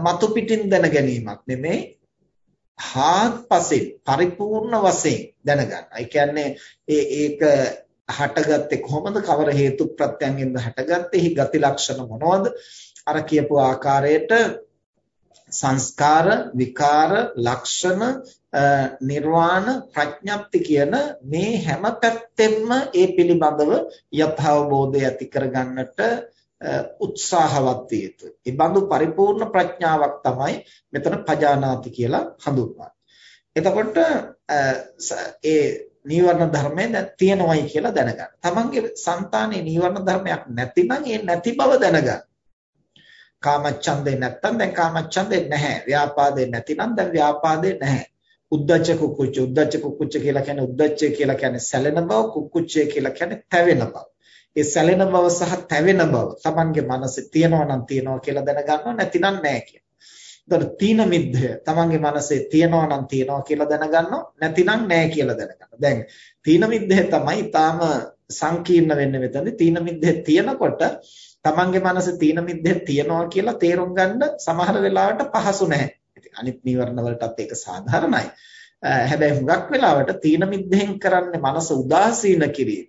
මතු පිටින් දැන ගැනීමක් නෙමෙයි හාත්පසින් පරිපූර්ණ වශයෙන් දැනගන්න. ඒ කියන්නේ ඒ ඒක හටගත්තේ කොහොමද? කවර හේතු ප්‍රත්‍යයෙන්ද හටගත්තේ? එහි ගති ලක්ෂණ මොනවද? අර කියපු ආකාරයට සංස්කාර විකාර ලක්ෂණ නිර්වාණ ප්‍රඥප්ති කියන මේ හැම පැත්තෙම ඒ පිළිබඳව යථාබෝධය ඇති කරගන්නට උත්සාහවත් විය යුතුයි. ඒ බඳු පරිපූර්ණ ප්‍රඥාවක් තමයි මෙතන පජානාති කියලා හඳුන්වන්නේ. එතකොට ඒ නීවරණ ධර්මය දැන් තියෙනවයි කියලා දැනගන්න. තමන්ගේ సంతානේ නීවරණ ධර්මයක් නැතිනම් ඒ නැති බව දැනගන්න. කාමච්ඡන්දේ නැත්තම් දැන් කාමච්ඡන්දේ නැහැ. ව්‍යාපාදේ නැතිනම් දැන් ව්‍යාපාදේ නැහැ. උද්දච්ච කුක්කුච්ච උද්දච්ච කුක්කුච්ච කියලා කියන්නේ උද්දච්චය කියලා කියන්නේ සැලෙන බව කුක්කුච්චය කියලා කියන්නේ තැවෙන බව. ඒ සැලෙන බව සහ තැවෙන බව Tamanගේ මනසේ තියෙනවා නම් තියෙනවා කියලා දැනගන්නවා නැතිනම් නැහැ කියන. එතකොට තීන මිද්දය Tamanගේ මනසේ තියෙනවා නම් තියෙනවා කියලා දැනගන්නවා නැතිනම් නැහැ කියලා දැනගන්නවා. දැන් තීන මිද්දය තමයි ඊටාම සංකීර්ණ වෙන්නේ මෙතනදී. තීන මිද්දය තියෙනකොට තමන්ගේ මනසේ තීන මිද්දේ තියනවා කියලා තේරුම් ගන්න සමහර වෙලාවට පහසු නැහැ. ඉතින් අනිත් නීවරණ වලටත් ඒක සාධාරණයි. හැබැයි හුඟක් වෙලාවට තීන මිද්දෙන් කරන්නේ මනස උදාසීන කිරීම.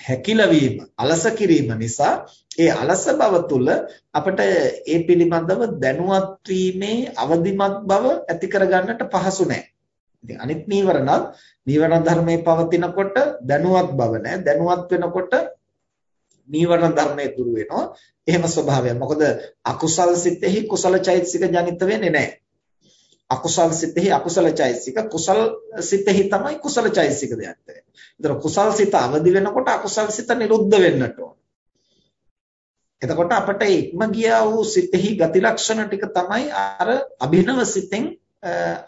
හැකිලවීම, අලස කිරීම නිසා ඒ අලස බව තුල අපිට ඒ පිළිබඳව දැනුවත් වීමේ අවදිමත් බව ඇති කරගන්නට පහසු නැහැ. ඉතින් අනිත් නීවරණත් නීවරණ ධර්මයේ පවතිනකොට දැනුවත් බව නැහැ. දැනුවත් වෙනකොට නීවරණ ධර්මයේ දුරු වෙනවා. එහෙම ස්වභාවයක්. මොකද අකුසල් සිතෙහි කුසල චෛතසික ජනිත වෙන්නේ නැහැ. අකුසල් සිතෙහි අකුසල චෛතසික කුසල් සිතෙහි තමයි කුසල චෛතසික දෙයක් වෙන්නේ. ඒතර කුසල් සිත අවදි වෙනකොට අකුසල් සිත නිරුද්ධ වෙන්නට ඕන. එතකොට අපට ඉක්ම ගියා වූ සිතෙහි ගති ලක්ෂණ ටික තමයි අර අභිනව සිතෙන්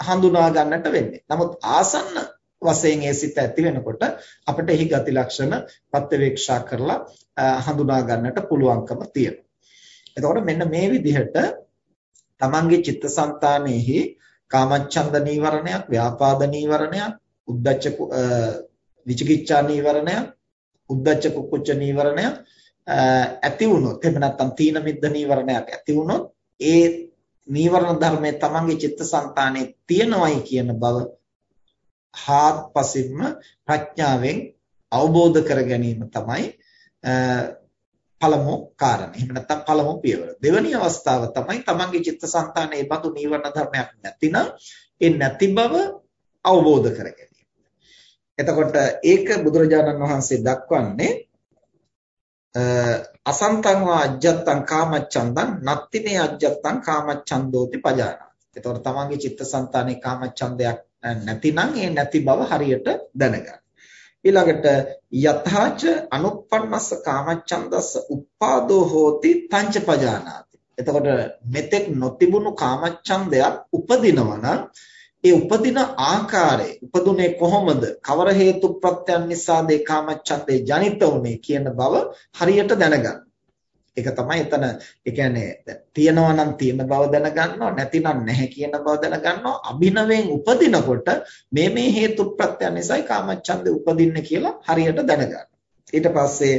හඳුනා ගන්නට වෙන්නේ. නමුත් ආසන්න වශයෙන් ඒ සිත ඇති වෙනකොට අපිට එහි ගති ලක්ෂණ ප්‍රත්‍යවේක්ෂා කරලා හඳුනා ගන්නට පුළුවන්කම තියෙනවා. එතකොට මෙන්න මේ විදිහට තමන්ගේ චිත්තසංතානෙහි කාමච්ඡන්ද නීවරණයක්, ව්‍යාපාද නීවරණයක්, උද්ධච්ච විචිකිච්ඡා නීවරණයක්, උද්ධච්ච කුක්කුච්ච නීවරණයක් ඇති වුණොත් එහෙම නැත්නම් තීන මිද්ද නීවරණයක් ඇති වුණොත් ඒ නීවරණ ධර්මයේ තමන්ගේ චිත්තසංතානයේ තියෙනවයි කියන බව හාත්පසින්ම ප්‍රඥාවෙන් අවබෝධ කර ගැනීම තමයි පළමු කාරණේ. එහෙම නැත්නම් පළමු පියවර. දෙවැනි අවස්ථාව තමයි තමන්ගේ චිත්තසංතානයේ බඳු නීවරණ ධර්මයක් නැතිනම් ඒ නැති බව අවබෝධ කර ගැනීම. එතකොට ඒක බුදුරජාණන් වහන්සේ දක්වන්නේ අසන්තං වා අජ්ජත්තං කාමච්ඡන්දං නත්තිනේ අජ්ජත්තං කාමච්ඡන්දෝති පජානාති. එතකොට තමන්ගේ චිත්තසංතානයේ කාමච්ඡන්දයක් නැතිනම් ඒ නැති බව හරියට දැනගන්න. ඊළඟට යථාච අනුප්පන්නස්ස කාමච්ඡන්දස්ස උප්පාදෝ හෝති තංච පජානාති. එතකොට මෙතෙක් නොතිබුණු කාමච්ඡන්දයක් උපදිනවා නම් ඒ උපදින ආකාරය උපදුනේ කොහොමද? කවර හේතු ප්‍රත්‍යයන් නිසාද ඒ කාමච්ඡන්දේ ජනිත වුනේ කියන බව හරියට දැනගන්න. ඒක තමයි එතන ඒ කියන්නේ තියෙනවා නම් තියෙන බව දැනගන්නවා නැතිනම් නැහැ කියන බව දැනගන්නවා අභිනවයෙන් උපදිනකොට මේ මේ හේතු ප්‍රත්‍යයන් නිසායි කාමච්ඡන්දේ උපදින්නේ කියලා හරියට දැනගන්න. ඊට පස්සේ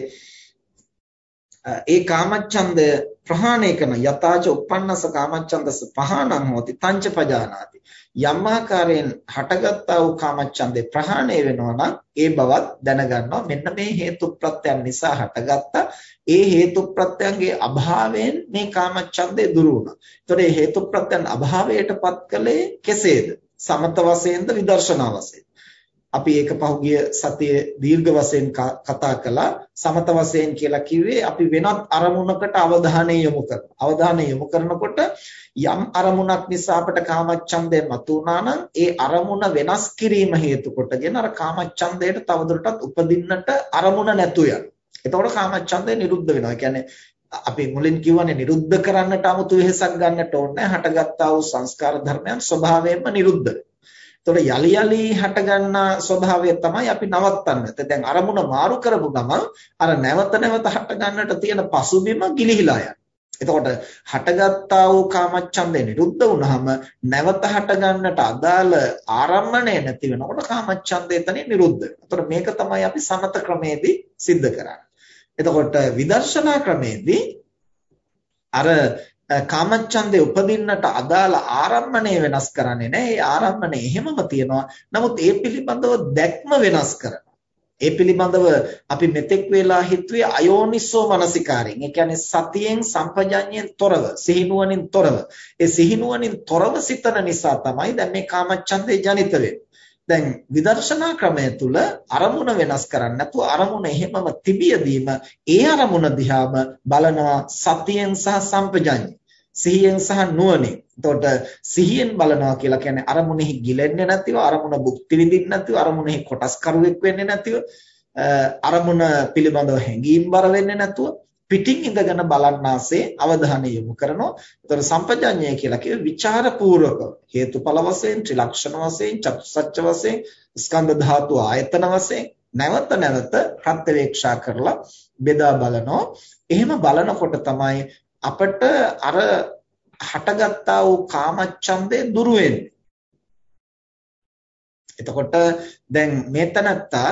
ඒ කාමච්ඡන්දය ප්‍රහාණය කරන යතාච uppannasa කාමච්ඡන්දස පහාණං හෝති තංච පජානාති යම් ආකාරයෙන් හටගත්තා වූ කාමච්ඡන්දේ ප්‍රහාණය වෙනවා නම් ඒ බවත් දැනගන්නවා මෙන්න මේ හේතු ප්‍රත්‍යයන් නිසා හටගත්තා ඒ හේතු ප්‍රත්‍යයන්ගේ අභාවයෙන් මේ කාමච්ඡන්දේ දුරු වුණා. ඒතකොට මේ හේතු ප්‍රත්‍යයන් අභාවයටපත් කළේ කෙසේද? සමත වශයෙන්ද විදර්ශනා වශයෙන්ද? අපි ඒක පහුගිය සතියේ දීර්ඝ වශයෙන් කතා කළා සමත වශයෙන් කියලා කිව්වේ අපි වෙනත් අරමුණකට අවධානය යොමු කරනවා. අවධානය යොමු කරනකොට යම් අරමුණක් නිසා අපට කාමච්ඡන්දය මතුවනා නම් ඒ අරමුණ වෙනස් කිරීම හේතු කොටගෙන අර කාමච්ඡන්දයට තවදුරටත් උපදින්නට අරමුණ නැතු යනවා. එතකොට කාමච්ඡන්දය නිරුද්ධ වෙනවා. ඒ කියන්නේ අපි මුලින් කිව්වනේ නිරුද්ධ කරන්නට 아무තු වෙහසක් ගන්නට ඕනේ නැහැ. හටගත්තා වූ සංස්කාර ධර්මයන් ස්වභාවයෙන්ම නිරුද්ධ වෙනවා. එතකොට යලි යලි හටගන්නා ස්වභාවය තමයි අපි නවත්තන්න. දැන් අරමුණ මාරු කරපු ගමන් අර නැවත නැවත හටගන්නට තියෙන පසුබිම ගිලිහිලා යනවා. එතකොට හටගත්තා වූ කාමච්ඡන්දේ නිරුද්ධ වුනහම නැවත හටගන්නට අදාළ ආරම්මණය නැති වෙනකොට කාමච්ඡන්දේ එතනින් නිරුද්ධ වෙනවා. එතකොට මේක තමයි අපි සමත ක්‍රමේදී සිද්ධ කරන්නේ. එතකොට විදර්ශනා ක්‍රමේදී අර කාමච්ඡන්දේ උපදින්නට අදාළ ආරම්මණය වෙනස් කරන්නේ නැහැ. ඒ ආරම්මණය එහෙමම තියෙනවා. නමුත් ඒ පිළිබඳව දැක්ම වෙනස් කරනවා. ඒ පිළිබඳව අපි මෙතෙක් වෙලා හිතුවේ අයෝනිසෝ මනසිකාරයෙන්. ඒ කියන්නේ සතියෙන් සම්පජඤ්ඤයෙන් තොරව, සිහිනුවණින් තොරව. ඒ සිහිනුවණින් තොරව සිතන නිසා තමයි දැන් මේ කාමච්ඡන්දේ ජනිත වෙන්නේ. දැන් විදර්ශනා ක්‍රමය තුල අරමුණ වෙනස් කරන්නේ නැතුව අරමුණ එහෙමම තිබියදීම ඒ අරමුණ දිහාම බලනවා සතියෙන් සහ සම්පජඤ්ඤයෙන් සිහියෙන් සහ නුවණින්. එතකොට සිහියෙන් බලනවා කියලා කියන්නේ අරමුණෙහි ගිලෙන්නේ නැතිව, අරමුණ භුක්ති විඳින්නේ නැතිව, අරමුණෙහි කොටස්කරුවෙක් වෙන්නේ නැතිව, අරමුණ පිළිබඳව හැඟීම්බර වෙන්නේ නැතුව පිටින් ඉඳගෙන බලන්නාසේ අවධානය යොමු කරනවා. එතකොට සම්පජඤ්ඤය කියලා කියේ ਵਿਚාරපූර්වක හේතුඵල වශයෙන්, ත්‍රිලක්ෂණ වශයෙන්, චතුස්සත්‍ය වශයෙන්, ස්කන්ධ ධාතු ආයතන වශයෙන් නැවත නැවත ප්‍රත්‍යවේක්ෂා කරලා බෙදා බලනවා. එහෙම බලනකොට තමයි අපට අර හටගත්තා වූ කාමච්ඡන්දේ දුරු වෙන්නේ. එතකොට දැන් මේතනත්තා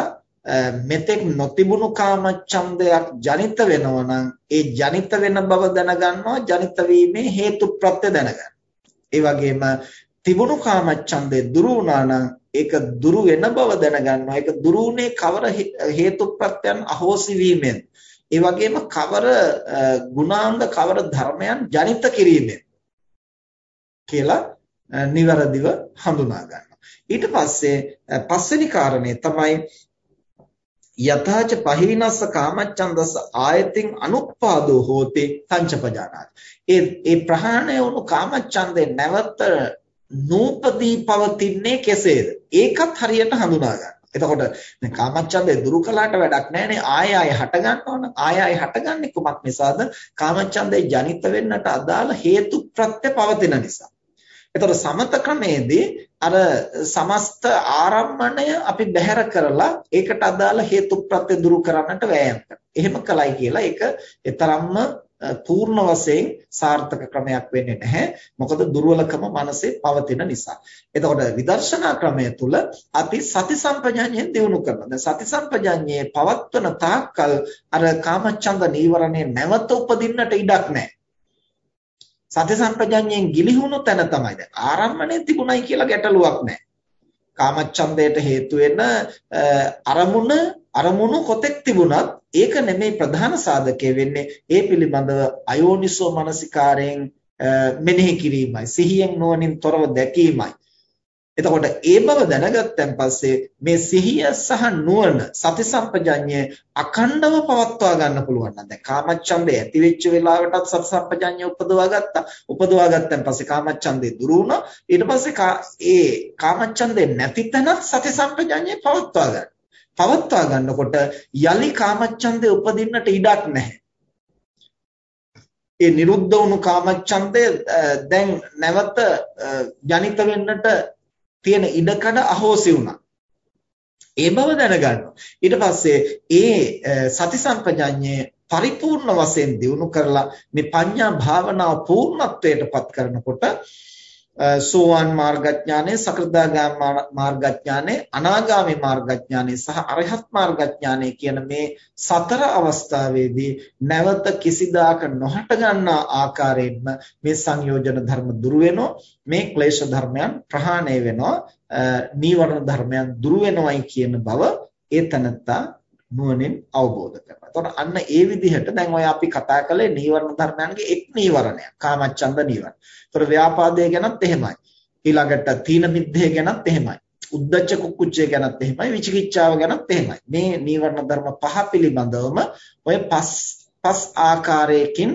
මෙතෙක් නොතිබුණු කාමච්ඡන්දයක් ජනිත වෙනවා නම් ඒ ජනිත වෙන බව දැනගන්නවා ජනිත වීමේ හේතු ප්‍රත්‍ය දැනගන්න. ඒ වගේම තිබුණු කාමච්ඡන්දේ දුරු වුණා නම් ඒක දුරු වෙන බව දැනගන්නවා. ඒක දුරු වුණේ කවර හේතු ප්‍රත්‍යයන් අහෝසි වීමෙන්. ඒ වගේම කවර ගුණාංග කවර ධර්මයන් ජනිත කිරීමෙන් කියලා નિවරදිව හඳුනා ගන්නවා. ඊට පස්සේ පස්වෙනි කාරණේ තමයි යථාච පහීනස්ස කාමච්ඡන්දස ආයතින් අනුත්පාදෝ හෝති පංචපජානාති. ඒ ඒ ප්‍රහාණය වුණු කාමච්ඡන්දේ නැවත නූපදී පවතින්නේ කෙසේද? ඒකත් හරියට හඳුනා ගන්න. එතකොට දැන් කාමච්ඡන්දය දුරු කළාට වැඩක් නැහැනේ. ආය ආය හට ගන්නවන ආය ආය හටගන්නේ කුමක් නිසාද? කාමච්ඡන්දේ ජනිත වෙන්නට අදාළ හේතු ප්‍රත්‍ය පවතින නිසා. එතකොට සමත ක්‍රමයේදී අර සමස්ත ආරම්මණය අපි බැහැර කරලා ඒකට අදාළ හේතුප්‍රත්‍ය දුරු කරන්නට වෑයම් කරනවා. එහෙම කලයි කියලා ඒක ඊතරම්ම පූර්ණ වශයෙන් සාර්ථක ක්‍රමයක් වෙන්නේ නැහැ. මොකද දුර්වලකම මනසේ පවතින නිසා. එතකොට විදර්ශනා ක්‍රමය තුල අපි සති සම්පජාඤ්ඤයෙන් දිනු කරනවා. දැන් සති සම්පජාඤ්ඤයේ පවත්වන තාක්කල් අර කාමච්ඡන්ද නීවරණය නැවත උපදින්නට ඉඩක් නැහැ. සති සම්පජඤ්ඤයෙන් ගිලිහුණු තැන තමයි දැන් ආරම්මණය තිබුණයි කියලා ගැටලුවක් නැහැ. කාමච්ඡන්දයට හේතු වෙන අරමුණ අරමුණු කොතෙක් තිබුණත් ඒක නෙමෙයි ප්‍රධාන සාධකය වෙන්නේ ඒ පිළිබඳව අයෝනිසෝ මනසිකාරයෙන් මෙනෙහි කිරීමයි සිහියෙන් නුවණින් තොරව දැකීමයි. එතකොට ඒ බව දැනගත්තන් පස්සේ මේ සිහිය සහ නුවණ සති සම්පජඤ්ඤය අඛණ්ඩව පවත්වා ගන්න පුළුවන් නම් දැන් කාමච්ඡන්දේ ඇති වෙච්ච වෙලාවටත් සති සම්පජඤ්ඤය උපදවා ගත්තා. උපදවා ගත්තන් පස්සේ කාමච්ඡන්දේ දුරු වුණා. ඊට පස්සේ ඒ කාමච්ඡන්දේ නැති තැනත් සති සම්පජඤ්ඤය පවත්වා ගන්න පවත්වා ගන්නකොට යලි කාමච්ඡන්දේ උපදින්නට ඉඩක් නැහැ ඒ නිරුද්ධ වුණු කාමච්ඡන්දය දැන් නැවත ජනිත වෙන්නට තියෙන ඉඩකඩ අහෝසි වුණා. ඒ බව දැනගන්නවා. ඊට පස්සේ ඒ සති සම්පජඤ්ඤය පරිපූර්ණ වශයෙන් දිනු කරලා මේ පඤ්ඤා භාවනාව පූර්ණත්වයට පත් කරනකොට සෝවාන් මාර්ගඥානෙ සකෘදාගාම මාර්ගඥානෙ අනාගාමී මාර්ගඥානෙ සහ අරහත් මාර්ගඥානෙ කියන මේ සතර අවස්ථාවේදී නැවත කිසිදාක නොහට ගන්නා ආකාරයෙන්ම මේ සංයෝජන ධර්ම දුරු වෙනවා මේ ක්ලේශ ධර්මයන් ප්‍රහාණය වෙනවා නීවරණ ධර්මයන් දුරු වෙනවයි කියන බව ඒ තනත්තා නුවණින් අවබෝධ කරනවා. එතකොට අන්න ඒ විදිහට දැන් ඔය අපි කතා කළේ නීවරණ ධර්මයන්ගේ එක් නීවරණයක්. කාමච්ඡන්ද නීවරණ. එතකොට ව්‍යාපාදය ගැනත් එහෙමයි. ඊළඟට තීන මිද්දේ ගැනත් එහෙමයි. උද්දච්ච කුක්කුච්චය ගැනත් එහෙමයි. විචිකිච්ඡාව ගැනත් එහෙමයි. මේ නීවරණ ධර්ම පහ පිළිබඳවම ඔය පස් පස් ආකාරයකින්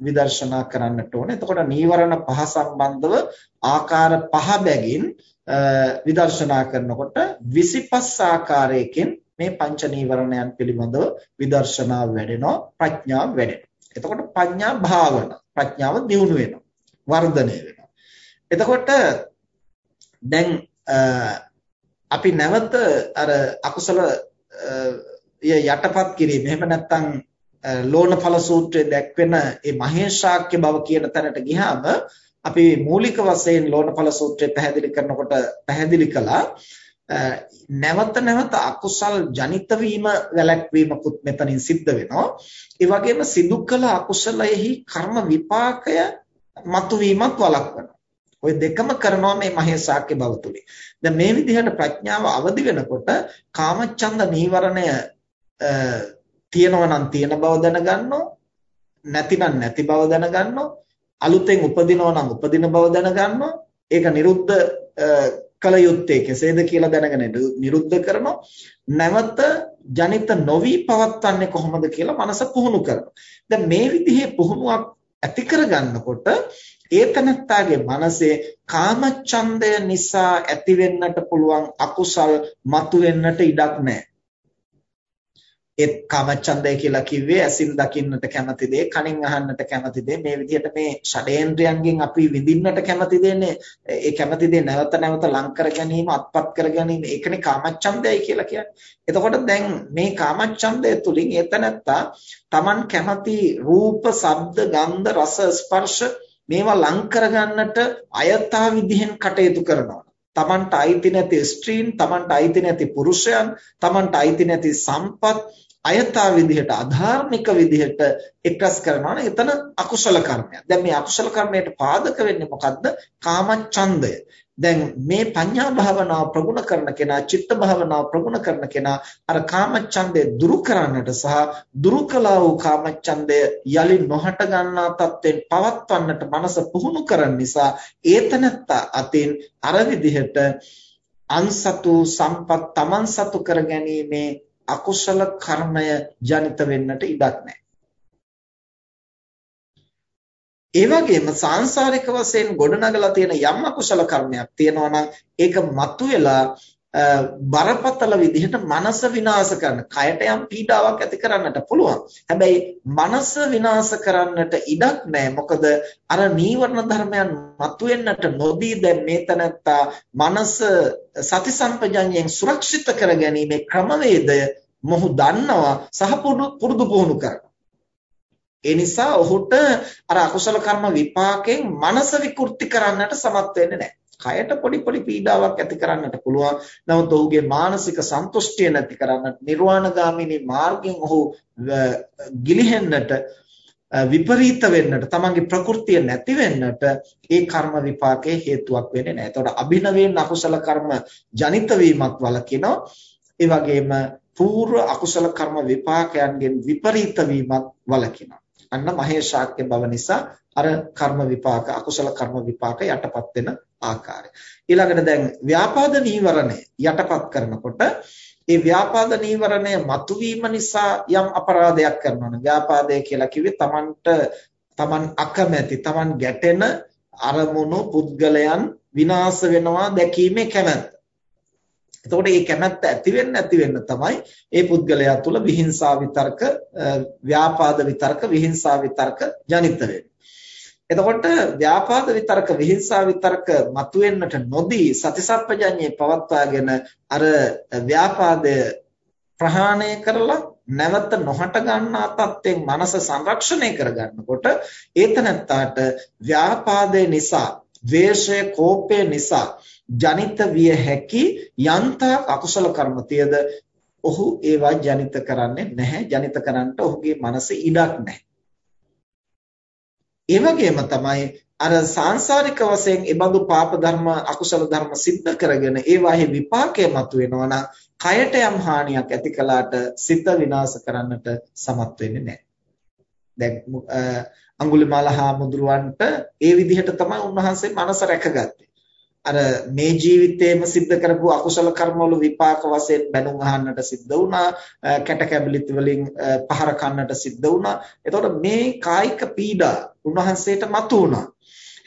විදර්ශනා කරන්නට ඕනේ. එතකොට නීවරණ පහ සම්බන්ධව ආකාර පහ බැගින් විදර්ශනා කරනකොට 25 ආකාරයකින් මේ පංච නීවරණයන් පිළිබඳව විදර්ශනාව වැඩෙනවා ප්‍රඥාව වැඩෙනවා. එතකොට ප්‍රඥා භාවන ප්‍රඥාව දියුණු වෙනවා. වර්ධනය වෙනවා. එතකොට දැන් අපි නැවත අර අකුසල යටපත් කිරීම එහෙම නැත්නම් ලෝණඵල සූත්‍රයේ දැක්වෙන මේ මහේශාක්‍ය බව කියන තැනට ගියාම අපි මූලික වශයෙන් ලෝණඵල සූත්‍රය පැහැදිලි කරනකොට පැහැදිලි කළා නැවත නැවත අකුසල් ජනිත වීම වැළැක්වීමකුත් මෙතනින් සිද්ධ වෙනවා. ඒ වගේම සිදු කළ අකුසලයෙහි කර්ම විපාකය මතුවීමත් වළක්වනවා. ওই දෙකම කරනවා මේ මහේසාක්‍ය බව තුලින්. දැන් මේ විදිහට ප්‍රඥාව අවදි වෙනකොට කාමච්ඡන්ද නීවරණය තියෙනවා නම් තියෙන බව දැනගන්නවා නැතිනම් නැති බව දැනගන්නවා අලුතෙන් උපදිනවා නම් උපදින බව දැනගන්නවා ඒක නිරුද්ධ කල යුත්තේ කෙසේද කියලා දැනගෙන නිරුද්ධ කරනවා. නැවත ජනිත නොවි පවත්වන්නේ කොහොමද කියලා මනස පුහුණු කරනවා. දැන් මේ විදිහේ පුහුණුවක් ඇති කරගන්නකොට ඒතනත්තාගේ මනසේ කාමච්ඡන්දය නිසා ඇතිවෙන්නට පුළුවන් අකුසල් මතුවෙන්නට ඉඩක් නැහැ. ඒ කාමච්ඡන්දය කියලා කිව්වේ ඇසින් දකින්නට කැමති දේ, කනින් අහන්නට කැමති දේ, මේ විදිහට මේ ෂඩේන්ද්‍රයන්ගෙන් අපි විඳින්නට කැමති දේනේ. ඒ කැමති දේ නැවත නැවත ලං කර ගැනීම, අත්පත් කර ගැනීම, ඒකනේ කාමච්ඡන්දයයි කියලා කියන්නේ. එතකොට දැන් මේ කාමච්ඡන්දය තුලින් එතනත්තා Taman කැමති රූප, ශබ්ද, ගන්ධ, රස, ස්පර්ශ මේවා ලං කරගන්නට අයථා විදිහෙන් කටයුතු කරනවා. තමන්ට අයිති නැති ස්ත්‍රීන්, තමන්ට අයිති නැති පුරුෂයන්, තමන්ට අයිති නැති සම්පත් අයථා විදිහට අධාර්මික විදිහට එක්රස් කරනවා නම් එතන අකුසල කර්මයක්. දැන් මේ අකුසල කර්මයට පාදක වෙන්නේ මොකද්ද? කාමච්ඡන්දය. දැන් මේ පඤ්ඤා භාවනාව ප්‍රගුණ කරන කෙනා, චිත්ත භාවනාව ප්‍රගුණ කරන කෙනා අර කාමච්ඡන්දය දුරු කරන්නට සහ දුරු කළා වූ කාමච්ඡන්දය යලි නොහට ගන්නා තත්ත්වෙන් පවත්වන්නට මනස පුහුණු කරන නිසා ඒතනත්ත අතින් අර විදිහට අන්සතු සම්පත් තමන් සතු කර ගැනීමේ අකුසල කර්මය ජනිත වෙන්නට ඉඩක් නැහැ. ඒ වගේම සාංශාරික වශයෙන් ගොඩනගලා තියෙන යම් අකුසල කර්මයක් තියෙනවා නම් ඒක මතුවෙලා බරපතල විදිහට මනස විනාශ කරන කයට යම් පීඩාවක් ඇති කරන්නට පුළුවන්. හැබැයි මනස විනාශ කරන්නට ඉඩක් නැහැ. මොකද අර නීවරණ ධර්මයන් මතුවෙන්නට නොදී දැන් මේ තනත්තා මනස සති සම්පජඤ්ඤයෙන් සුරක්ෂිත කර ගැනීමේ ක්‍රමවේදය මොහු දන්නවා සහ පුරුදු පුහුණු කරනවා. ඒ නිසා ඔහුට අර අකුසල කර්ම විපාකයෙන් මනස විකෘති කරන්නට සමත් වෙන්නේ නැහැ. කයට පොඩි පොඩි පීඩාවක් ඇති කරන්නට පුළුවන්. නමුත් ඔහුගේ මානසික සන්තුෂ්ටිය නැති කරන්නට නිර්වාණගාමිනී මාර්ගයෙන් ඔහු ගිලිහෙන්නට විපරීත වෙන්නට තමන්ගේ ප්‍රകൃතිය නැති වෙන්නට ඒ කර්ම විපාකයේ හේතුවක් වෙන්නේ නැහැ. ඒතකොට අභිනවයෙන් අකුසල කර්ම ජනිත වීමක් වලකිනවා. ඒ වගේම పూర్ව අකුසල කර්ම විපාකයන්ගෙන් විපරීත වීමක් වලකිනවා. අන්න මහේශාක්‍ය බව නිසා අර කර්ම විපාක අකුසල කර්ම විපාක යටපත් වෙන ආකාරය. ඊළඟට දැන් ව්‍යාපාද නීවරණය යටපත් කරනකොට ඒ ව්‍යාපාද නීවරණය මතුවීම නිසා යම් අපරාධයක් කරනවා ව්‍යාපාදය කියලා කිව්වේ Tamanට Taman අකමැති Taman ගැටෙන අරමුණු පුද්ගලයන් විනාශ වෙනවා දැකීමේ කැමැත්ත. එතකොට මේ කැමැත්ත ඇති වෙන්න ඇති වෙන්න තමයි ඒ පුද්ගලයා තුළ විහිංසාව විතර්ක ව්‍යාපාද විතර්ක විහිංසාව විතර්ක ජනිත වෙන්නේ. එතකොට ව්‍යාපාද විතරක විහිංසා විතරක මතුවෙන්නට නොදී සතිසප්පජඤ්ඤේ පවත්වාගෙන අර ව්‍යාපාදය ප්‍රහාණය කරලා නැවත නොහට ගන්නා තත්ත්වෙන් මනස සංරක්ෂණය කරගන්නකොට ඒතනත්තාට ව්‍යාපාදේ නිසා ද්වේෂය කෝපය නිසා ජනිත විය හැකි යන්තා අකුසල කර්ම තියද ඔහු ඒවා ජනිත කරන්නේ නැහැ. ජනිත කරන්නට ඔහුගේ මනස ඉඩක් නැහැ. ඒ වගේම තමයි අර සාංශාරික වශයෙන් ඒබඳු පාප ධර්ම අකුසල ධර්ම සිද්ධ කරගෙන ඒවාෙහි විපාකය මතුවෙනවා නම් කයට යම් හානියක් ඇති කළාට සිත විනාශ කරන්නට සමත් වෙන්නේ නැහැ. දැන් අඟුලිමාල හාමුදුරුවන්ට ඒ විදිහට තමයි උන්වහන්සේ මනස රැකගත්තේ. අර මේ ජීවිතේම සිද්ධ කරපු අකුසල කර්මවල විපාක වශයෙන් බැනුම් අහන්නට සිද්ධ වුණා කැට කැබලිත් වලින් පහර කන්නට සිද්ධ වුණා එතකොට මේ කායික පීඩා උන්වහන්සේට මතු වුණා.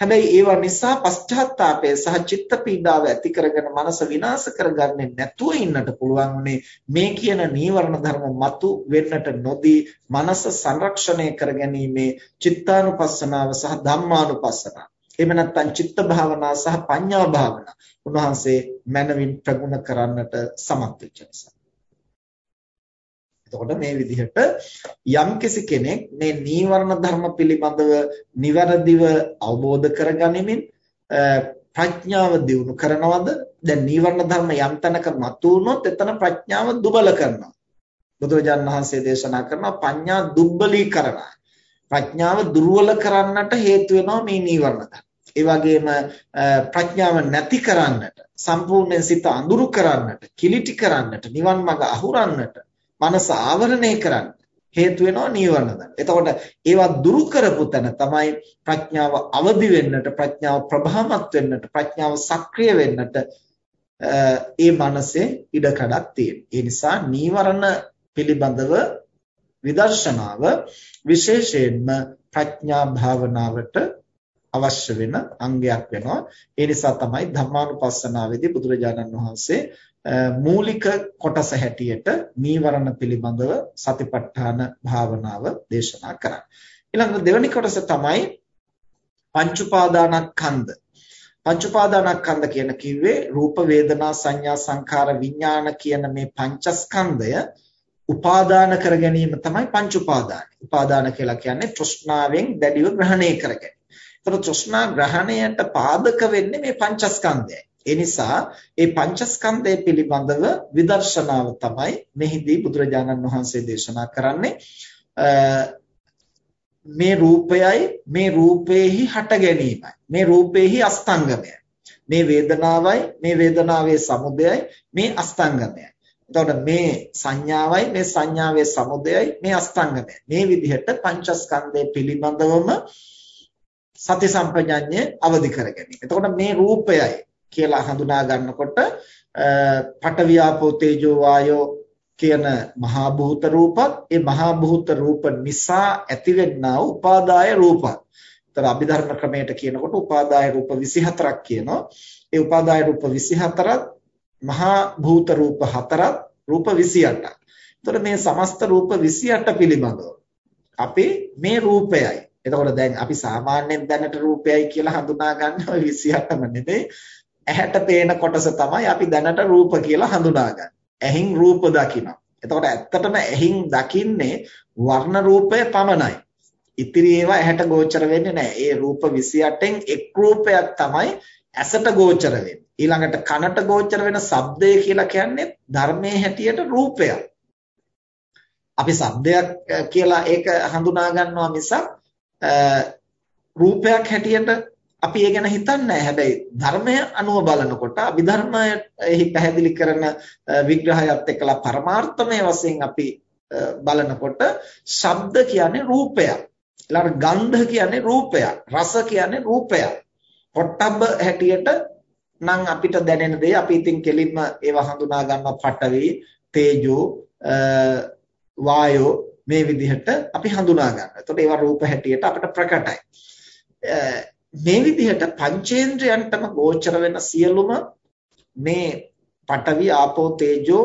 හැබැයි ඒවා නිසා පශ්චාත්තාපය සහ චිත්ත පීඩාව ඇති කරගෙන මනස විනාශ කරගන්නේ නැතුව ඉන්නට පුළුවන් උනේ. මේ කියන නීවරණ ධර්ම මතු වෙන්නට නොදී මනස සංරක්ෂණය කරගැනීමේ චිත්තානුපස්සනාව සහ ධම්මානුපස්සනාව. එහෙම නැත්නම් චිත්ත භාවනා සහ පඤ්ඤා භාවනා උන්වහන්සේ මනවින් ප්‍රගුණ කරන්නට සමත් වෙච්ච නිසා. එතකොට මේ විදිහට යම්කිසි කෙනෙක් මේ නීවරණ ධර්ම පිළිබඳව නිවැරදිව අවබෝධ කරගනිමින් ප්‍රඥාව දියුණු කරනවද? දැන් නීවරණ ධර්ම යම් තැනක මතුවුනොත් එතන ප්‍රඥාව දුබල කරනවා. බුදුරජාණන් වහන්සේ දේශනා කරනවා පඤ්ඤා දුබ්බලීකරණය. ප්‍රඥාව දුර්වල කරන්නට හේතු වෙනවා මේ නීවරණ ධර්ම. ඒ වගේම ප්‍රඥාව නැති කරන්නට සම්පූර්ණයෙන් සිත අඳුරු කරන්නට කිලිටි කරන්නට නිවන් මඟ අහුරන්නට මනස ආවරණය කරන්න හේතු වෙනවා නීවරණ ධර්ම. එතකොට ඒවා දුරු කරපු තැන තමයි ප්‍රඥාව අවදි වෙන්නට ප්‍රඥාව ප්‍රභාමත් වෙන්නට ප්‍රඥාව සක්‍රිය වෙන්නට ඒ මනසේ ඉඩකඩක් තියෙනවා. ඒ නිසා නීවරණ පිළිබඳව විදර්ශනාව විශේෂයෙන්ම ප්‍රඥා භාවනාවට අවශ්‍ය වෙන අංගයක් වෙනවා. ඒ නිසා තමයි ධම්මානුපස්සනාවේදී බුදුරජාණන් වහන්සේ මූලික කොටස හැටියට නීවරණ පිළිබඳව සතිපට්ඨාන භාවනාව දේශනා කරන්නේ. ඊළඟ දෙවෙනි කොටස තමයි පංච උපාදානස්කන්ධ. පංච උපාදානස්කන්ධ කියන කිව්වේ රූප වේදනා සංඥා සංඛාර විඥාන කියන මේ පංචස්කන්ධය උපාදාන කර ගැනීම තමයි පංච උපාදාන. උපාදාන කියලා කියන්නේ තෘෂ්ණාවෙන් දැඩිව ග්‍රහණය කර ගැනීම. ඒතර තෘෂ්ණා ග්‍රහණයට පාදක වෙන්නේ මේ පංචස්කන්ධයයි. ඒ නිසා මේ පංචස්කන්ධය පිළිබඳව විදර්ශනාව තමයි මෙහිදී බුදුරජාණන් වහන්සේ දේශනා කරන්නේ. මේ රූපයයි මේ රූපේහි හට ගැනීමයි. මේ රූපේහි අස්තංගමයයි. මේ වේදනාවයි මේ වේදනාවේ සමුදයයි මේ අස්තංගමයයි. එතකොට මේ සංඥාවයි මේ සංඥාවේ සමුදයයි මේ අස්තංගමයයි. මේ විදිහට පංචස්කන්ධය පිළිබඳවම සති සම්පජඤ්ඤය අවදි කර ගැනීම. එතකොට මේ රූපයයි කියලා හඳුනා ගන්නකොට පඨවියාපෝ තේජෝ වායෝ කියන මහා භූත රූපත් ඒ මහා භූත රූප නිසා ඇතිවෙනා උපාදාය රූපත්. ඒතර අභිධර්ම ක්‍රමයට කියනකොට උපාදාය රූප 24ක් කියනවා. ඒ උපාදාය රූප 24ත් මහා භූත රූප හතරක් රූප 28ක්. එතකොට මේ සමස්ත රූප 28 පිළිබඳව අපි මේ රූපයයි. එතකොට දැන් අපි සාමාන්‍යයෙන් දැනට රූපයයි කියලා හඳුනා ගන්න ඔය 28ම නෙමෙයි. ඇහැට පේන කොටස තමයි අපි දැනට රූප කියලා හඳුනාගන්නේ. ඇහින් රූප දකිනවා. එතකොට ඇත්තටම ඇහින් දකින්නේ වර්ණ රූපය පමණයි. ඉතිරි ඒවා ඇහැට ගෝචර වෙන්නේ නැහැ. ඒ රූප 28න් එක් රූපයක් තමයි ඇසට ගෝචර වෙන්නේ. ඊළඟට කනට ගෝචර වෙන ශබ්දය කියලා කියන්නේ ධර්මයේ හැටියට රූපයක්. අපි ශබ්දයක් කියලා ඒක හඳුනා ගන්නවා මිසක් රූපයක් හැටියට අපි ඒ ගැන හිතන්නේ නැහැ. හැබැයි ධර්මය අනුව බලනකොට අභිධර්මයෙහි පැහැදිලි කරන විග්‍රහයත් එක්කලා පරමාර්ථමය වශයෙන් අපි බලනකොට ශබ්ද කියන්නේ රූපයක්. ඊළඟ ගන්ධ කියන්නේ රූපයක්. රස කියන්නේ රූපයක්. පොට්ටබ්බ හැටියට නම් අපිට දැනෙන දේ අපි ඉතින් කෙලින්ම ඒවා හඳුනා ගන්නවා පඨවි, තේජෝ, වායෝ මේ විදිහට අපි හඳුනා ගන්නවා. එතකොට ඒවා රූප හැටියට අපිට ප්‍රකටයි. මේ විදිහට පංචේන්ද්‍රයන්ටම ගෝචර වෙන සියලුම මේ පඨවි ආපෝ තේජෝ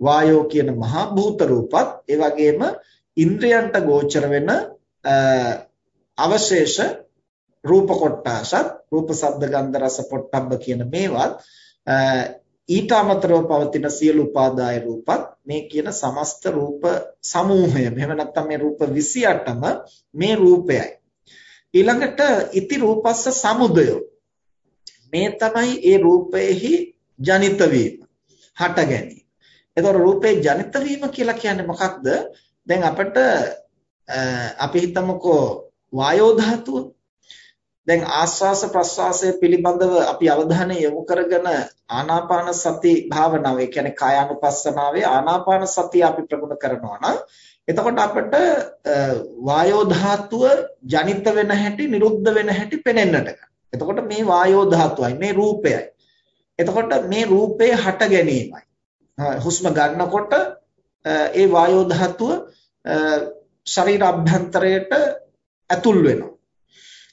වායෝ කියන මහා භූත රූපත් ඒ වගේම ඉන්ද්‍රයන්ට ගෝචර වෙන අවශේෂ රූප කොටසත් රූප ශබ්ද ගන්ධ රස පොට්ටබ්බ කියන මේවත් ඊට අමතරව පවතින සියලු උපාදාය රූපත් මේ කියන සමස්ත රූප සමූහය. එහෙම නැත්නම් මේ රූප 28ම මේ රූපයයි. ඊළඟට ඉති රූපස්ස සමුදය. මේ තමයි ඒ රූපයේහි ජනිත වීම, හට ගැනීම. එතකොට රූපේ ජනිත වීම කියලා කියන්නේ මොකක්ද? දැන් අපිට අපි හිතමුකෝ වායෝ ධාතුව දැන් ආස්වාස ප්‍රස්වාසය පිළිබඳව අපි අවධානය යොමු කරගෙන ආනාපාන සති භාවනාව ඒ කියන්නේ කායානුපස්සනාවේ ආනාපාන සතිය අපි ප්‍රගුණ කරනවා නම් එතකොට අපිට වායෝ ධාතුව ජනිත වෙන හැටි නිරුද්ධ වෙන හැටි පේනෙන්නට එතකොට මේ වායෝ ධාතුවයි මේ රූපයයි. එතකොට මේ රූපේ හට ගැනීමයි. හුස්ම ගන්නකොට ඒ වායෝ ධාතුව ශරීර අභ්‍යන්තරයට ඇතුල් වෙනවා.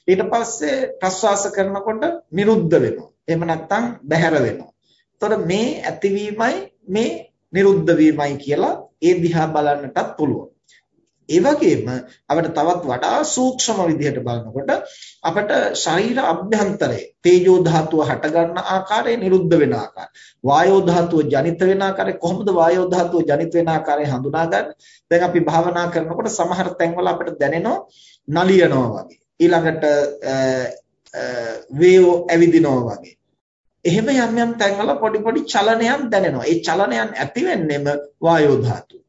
ඊට පස්සේ ප්‍රස්වාස කරනකොට නිරුද්ධ වෙනවා. එහෙම නැත්නම් බැහැර වෙනවා. එතකොට මේ ඇතිවීමයි මේ නිරුද්ධ වීමයි කියලා ඒ දිහා බලන්නටත් පුළුවන්. ඒ වගේම අපිට තවත් වඩා සූක්ෂම විදිහට බලනකොට අපිට ශරීර අභ්‍යන්තරයේ තේජෝ ධාතුව හට ගන්න ආකාරය නිරුද්ධ වෙන ආකාරය වායෝ ධාතුව ජනිත වෙන ආකාරය කොහොමද වායෝ ධාතුව ජනිත වෙන ආකාරය හඳුනාගන්නේ දැන් අපි භාවනා කරනකොට සමහර තැන්වල අපිට දැනෙනවා නලියනවා වගේ. ඊළඟට වේයෝ ඇවිදිනවා වගේ. එහෙම යම් යම් තැන්වල පොඩි පොඩි චලනයන් දැනෙනවා. ඒ චලනයන් ඇති වෙන්නෙම වායෝ ධාතුව.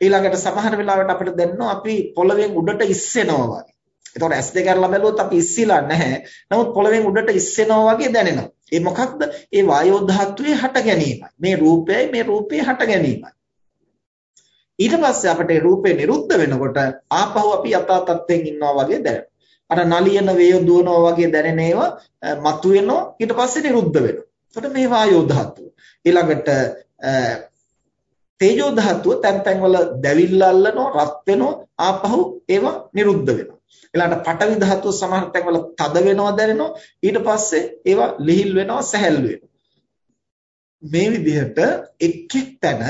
ඊළඟට සමහර වෙලාවට අපිට දැනෙනවා අපි පොළවෙන් උඩට ඉස්සෙනවා වගේ. එතකොට S දෙක අරලා බැලුවොත් අපි ඉස්සිලා නැහැ. නමුත් පොළවෙන් උඩට ඉස්සෙනවා වගේ දැනෙනවා. ඒ මොකක්ද? ඒ වායෝ ධාතුවේ හට ගැනීමයි. මේ රූපයයි මේ රූපේ හට ගැනීමයි. ඊට පස්සේ අපිට රූපේ නිරුද්ධ වෙනකොට ආපහු අපි යථා තත්ත්වයෙන් ඉන්නවා වගේ දැනෙනවා. අර නලියන වේය දුවනවා වගේ දැනෙන ඒවා මතුවෙනවා ඊට පස්සේ නිරුද්ධ වෙනවා. එතකොට මේ වායෝ ධාතුව. ඊළඟට තේජෝ ධාතුව තැන් තැන් වල දැවිල්ල අල්ලනවා රත් වෙනවා ආපහු ඒවා නිරුද්ධ වෙනවා. ඊළඟට පඨවි ධාතුව සමහර තැන් වල තද වෙනවා දැනෙනවා ඊට පස්සේ ඒවා ලිහිල් වෙනවා සැහැල්ලු වෙනවා. මේ විදිහට එක් එක් තැන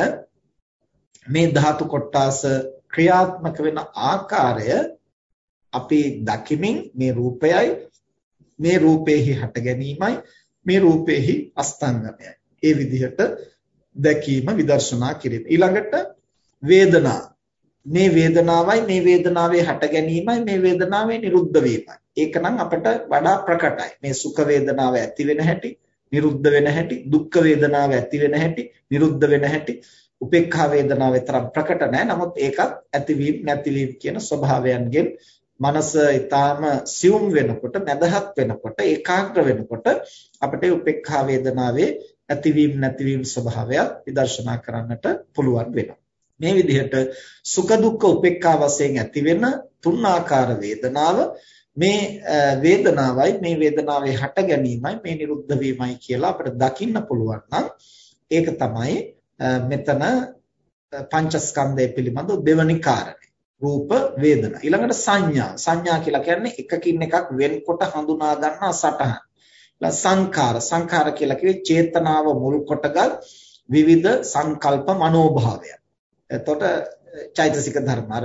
මේ ධාතු කොටාස ක්‍රියාත්මක වෙන ආකාරය අපි දකිමින් මේ රූපයයි මේ රූපේහි හට ගැනීමයි මේ රූපේහි අස්තංගමයයි. ඒ විදිහට දැකීම විදර්ශනා කිරීම. ඊළඟට වේදනා මේ වේදනාවයි මේ වේදනාවේ හට ගැනීමයි මේ වේදනාවේ නිරුද්ධ වීමයි. ඒකනම් අපිට වඩා ප්‍රකටයි. මේ සුඛ වේදනාව ඇති වෙන හැටි, නිරුද්ධ වෙන හැටි, දුක්ඛ වේදනාව ඇති වෙන හැටි, නිරුද්ධ වෙන හැටි, උපේක්ඛා වේදනාව තරම් ප්‍රකට නැහැ. නමුත් ඒකත් ඇතිවීම නැතිවීම කියන ස්වභාවයන්ගෙන් මනස ඊටාම සියුම් වෙනකොට මදහත් වෙනකොට ඒකාග්‍ර වෙනකොට අපිට උපේක්ඛා වේදනාවේ ඇතිවීම නැතිවීම ස්වභාවය විදර්ශනා කරන්නට පුළුවන් වෙනවා. මේ විදිහට සුඛ දුක්ඛ උපේක්ඛා වශයෙන් ඇති වෙන තුන් ආකාර වේදනාව මේ වේදනාවයි මේ වේදනාවේ හට ගැනීමයි මේ නිරුද්ධ වීමයි කියලා අපිට දකින්න පුළුවන් නම් ඒක තමයි මෙතන පංචස්කන්ධය පිළිබඳ දෙවනි කාරණය රූප වේදනා ඊළඟට සංඥා සංඥා කියලා කියන්නේ එකකින් එකක් වෙන්කොට හඳුනා ගන්නා සටහන් සංඛාර සංඛාර කියලා කිව්වේ චේතනාව මුල් කොටගත් විවිධ සංකල්ප මනෝභාවයන්. එතකොට චෛතසික ධර්ම අර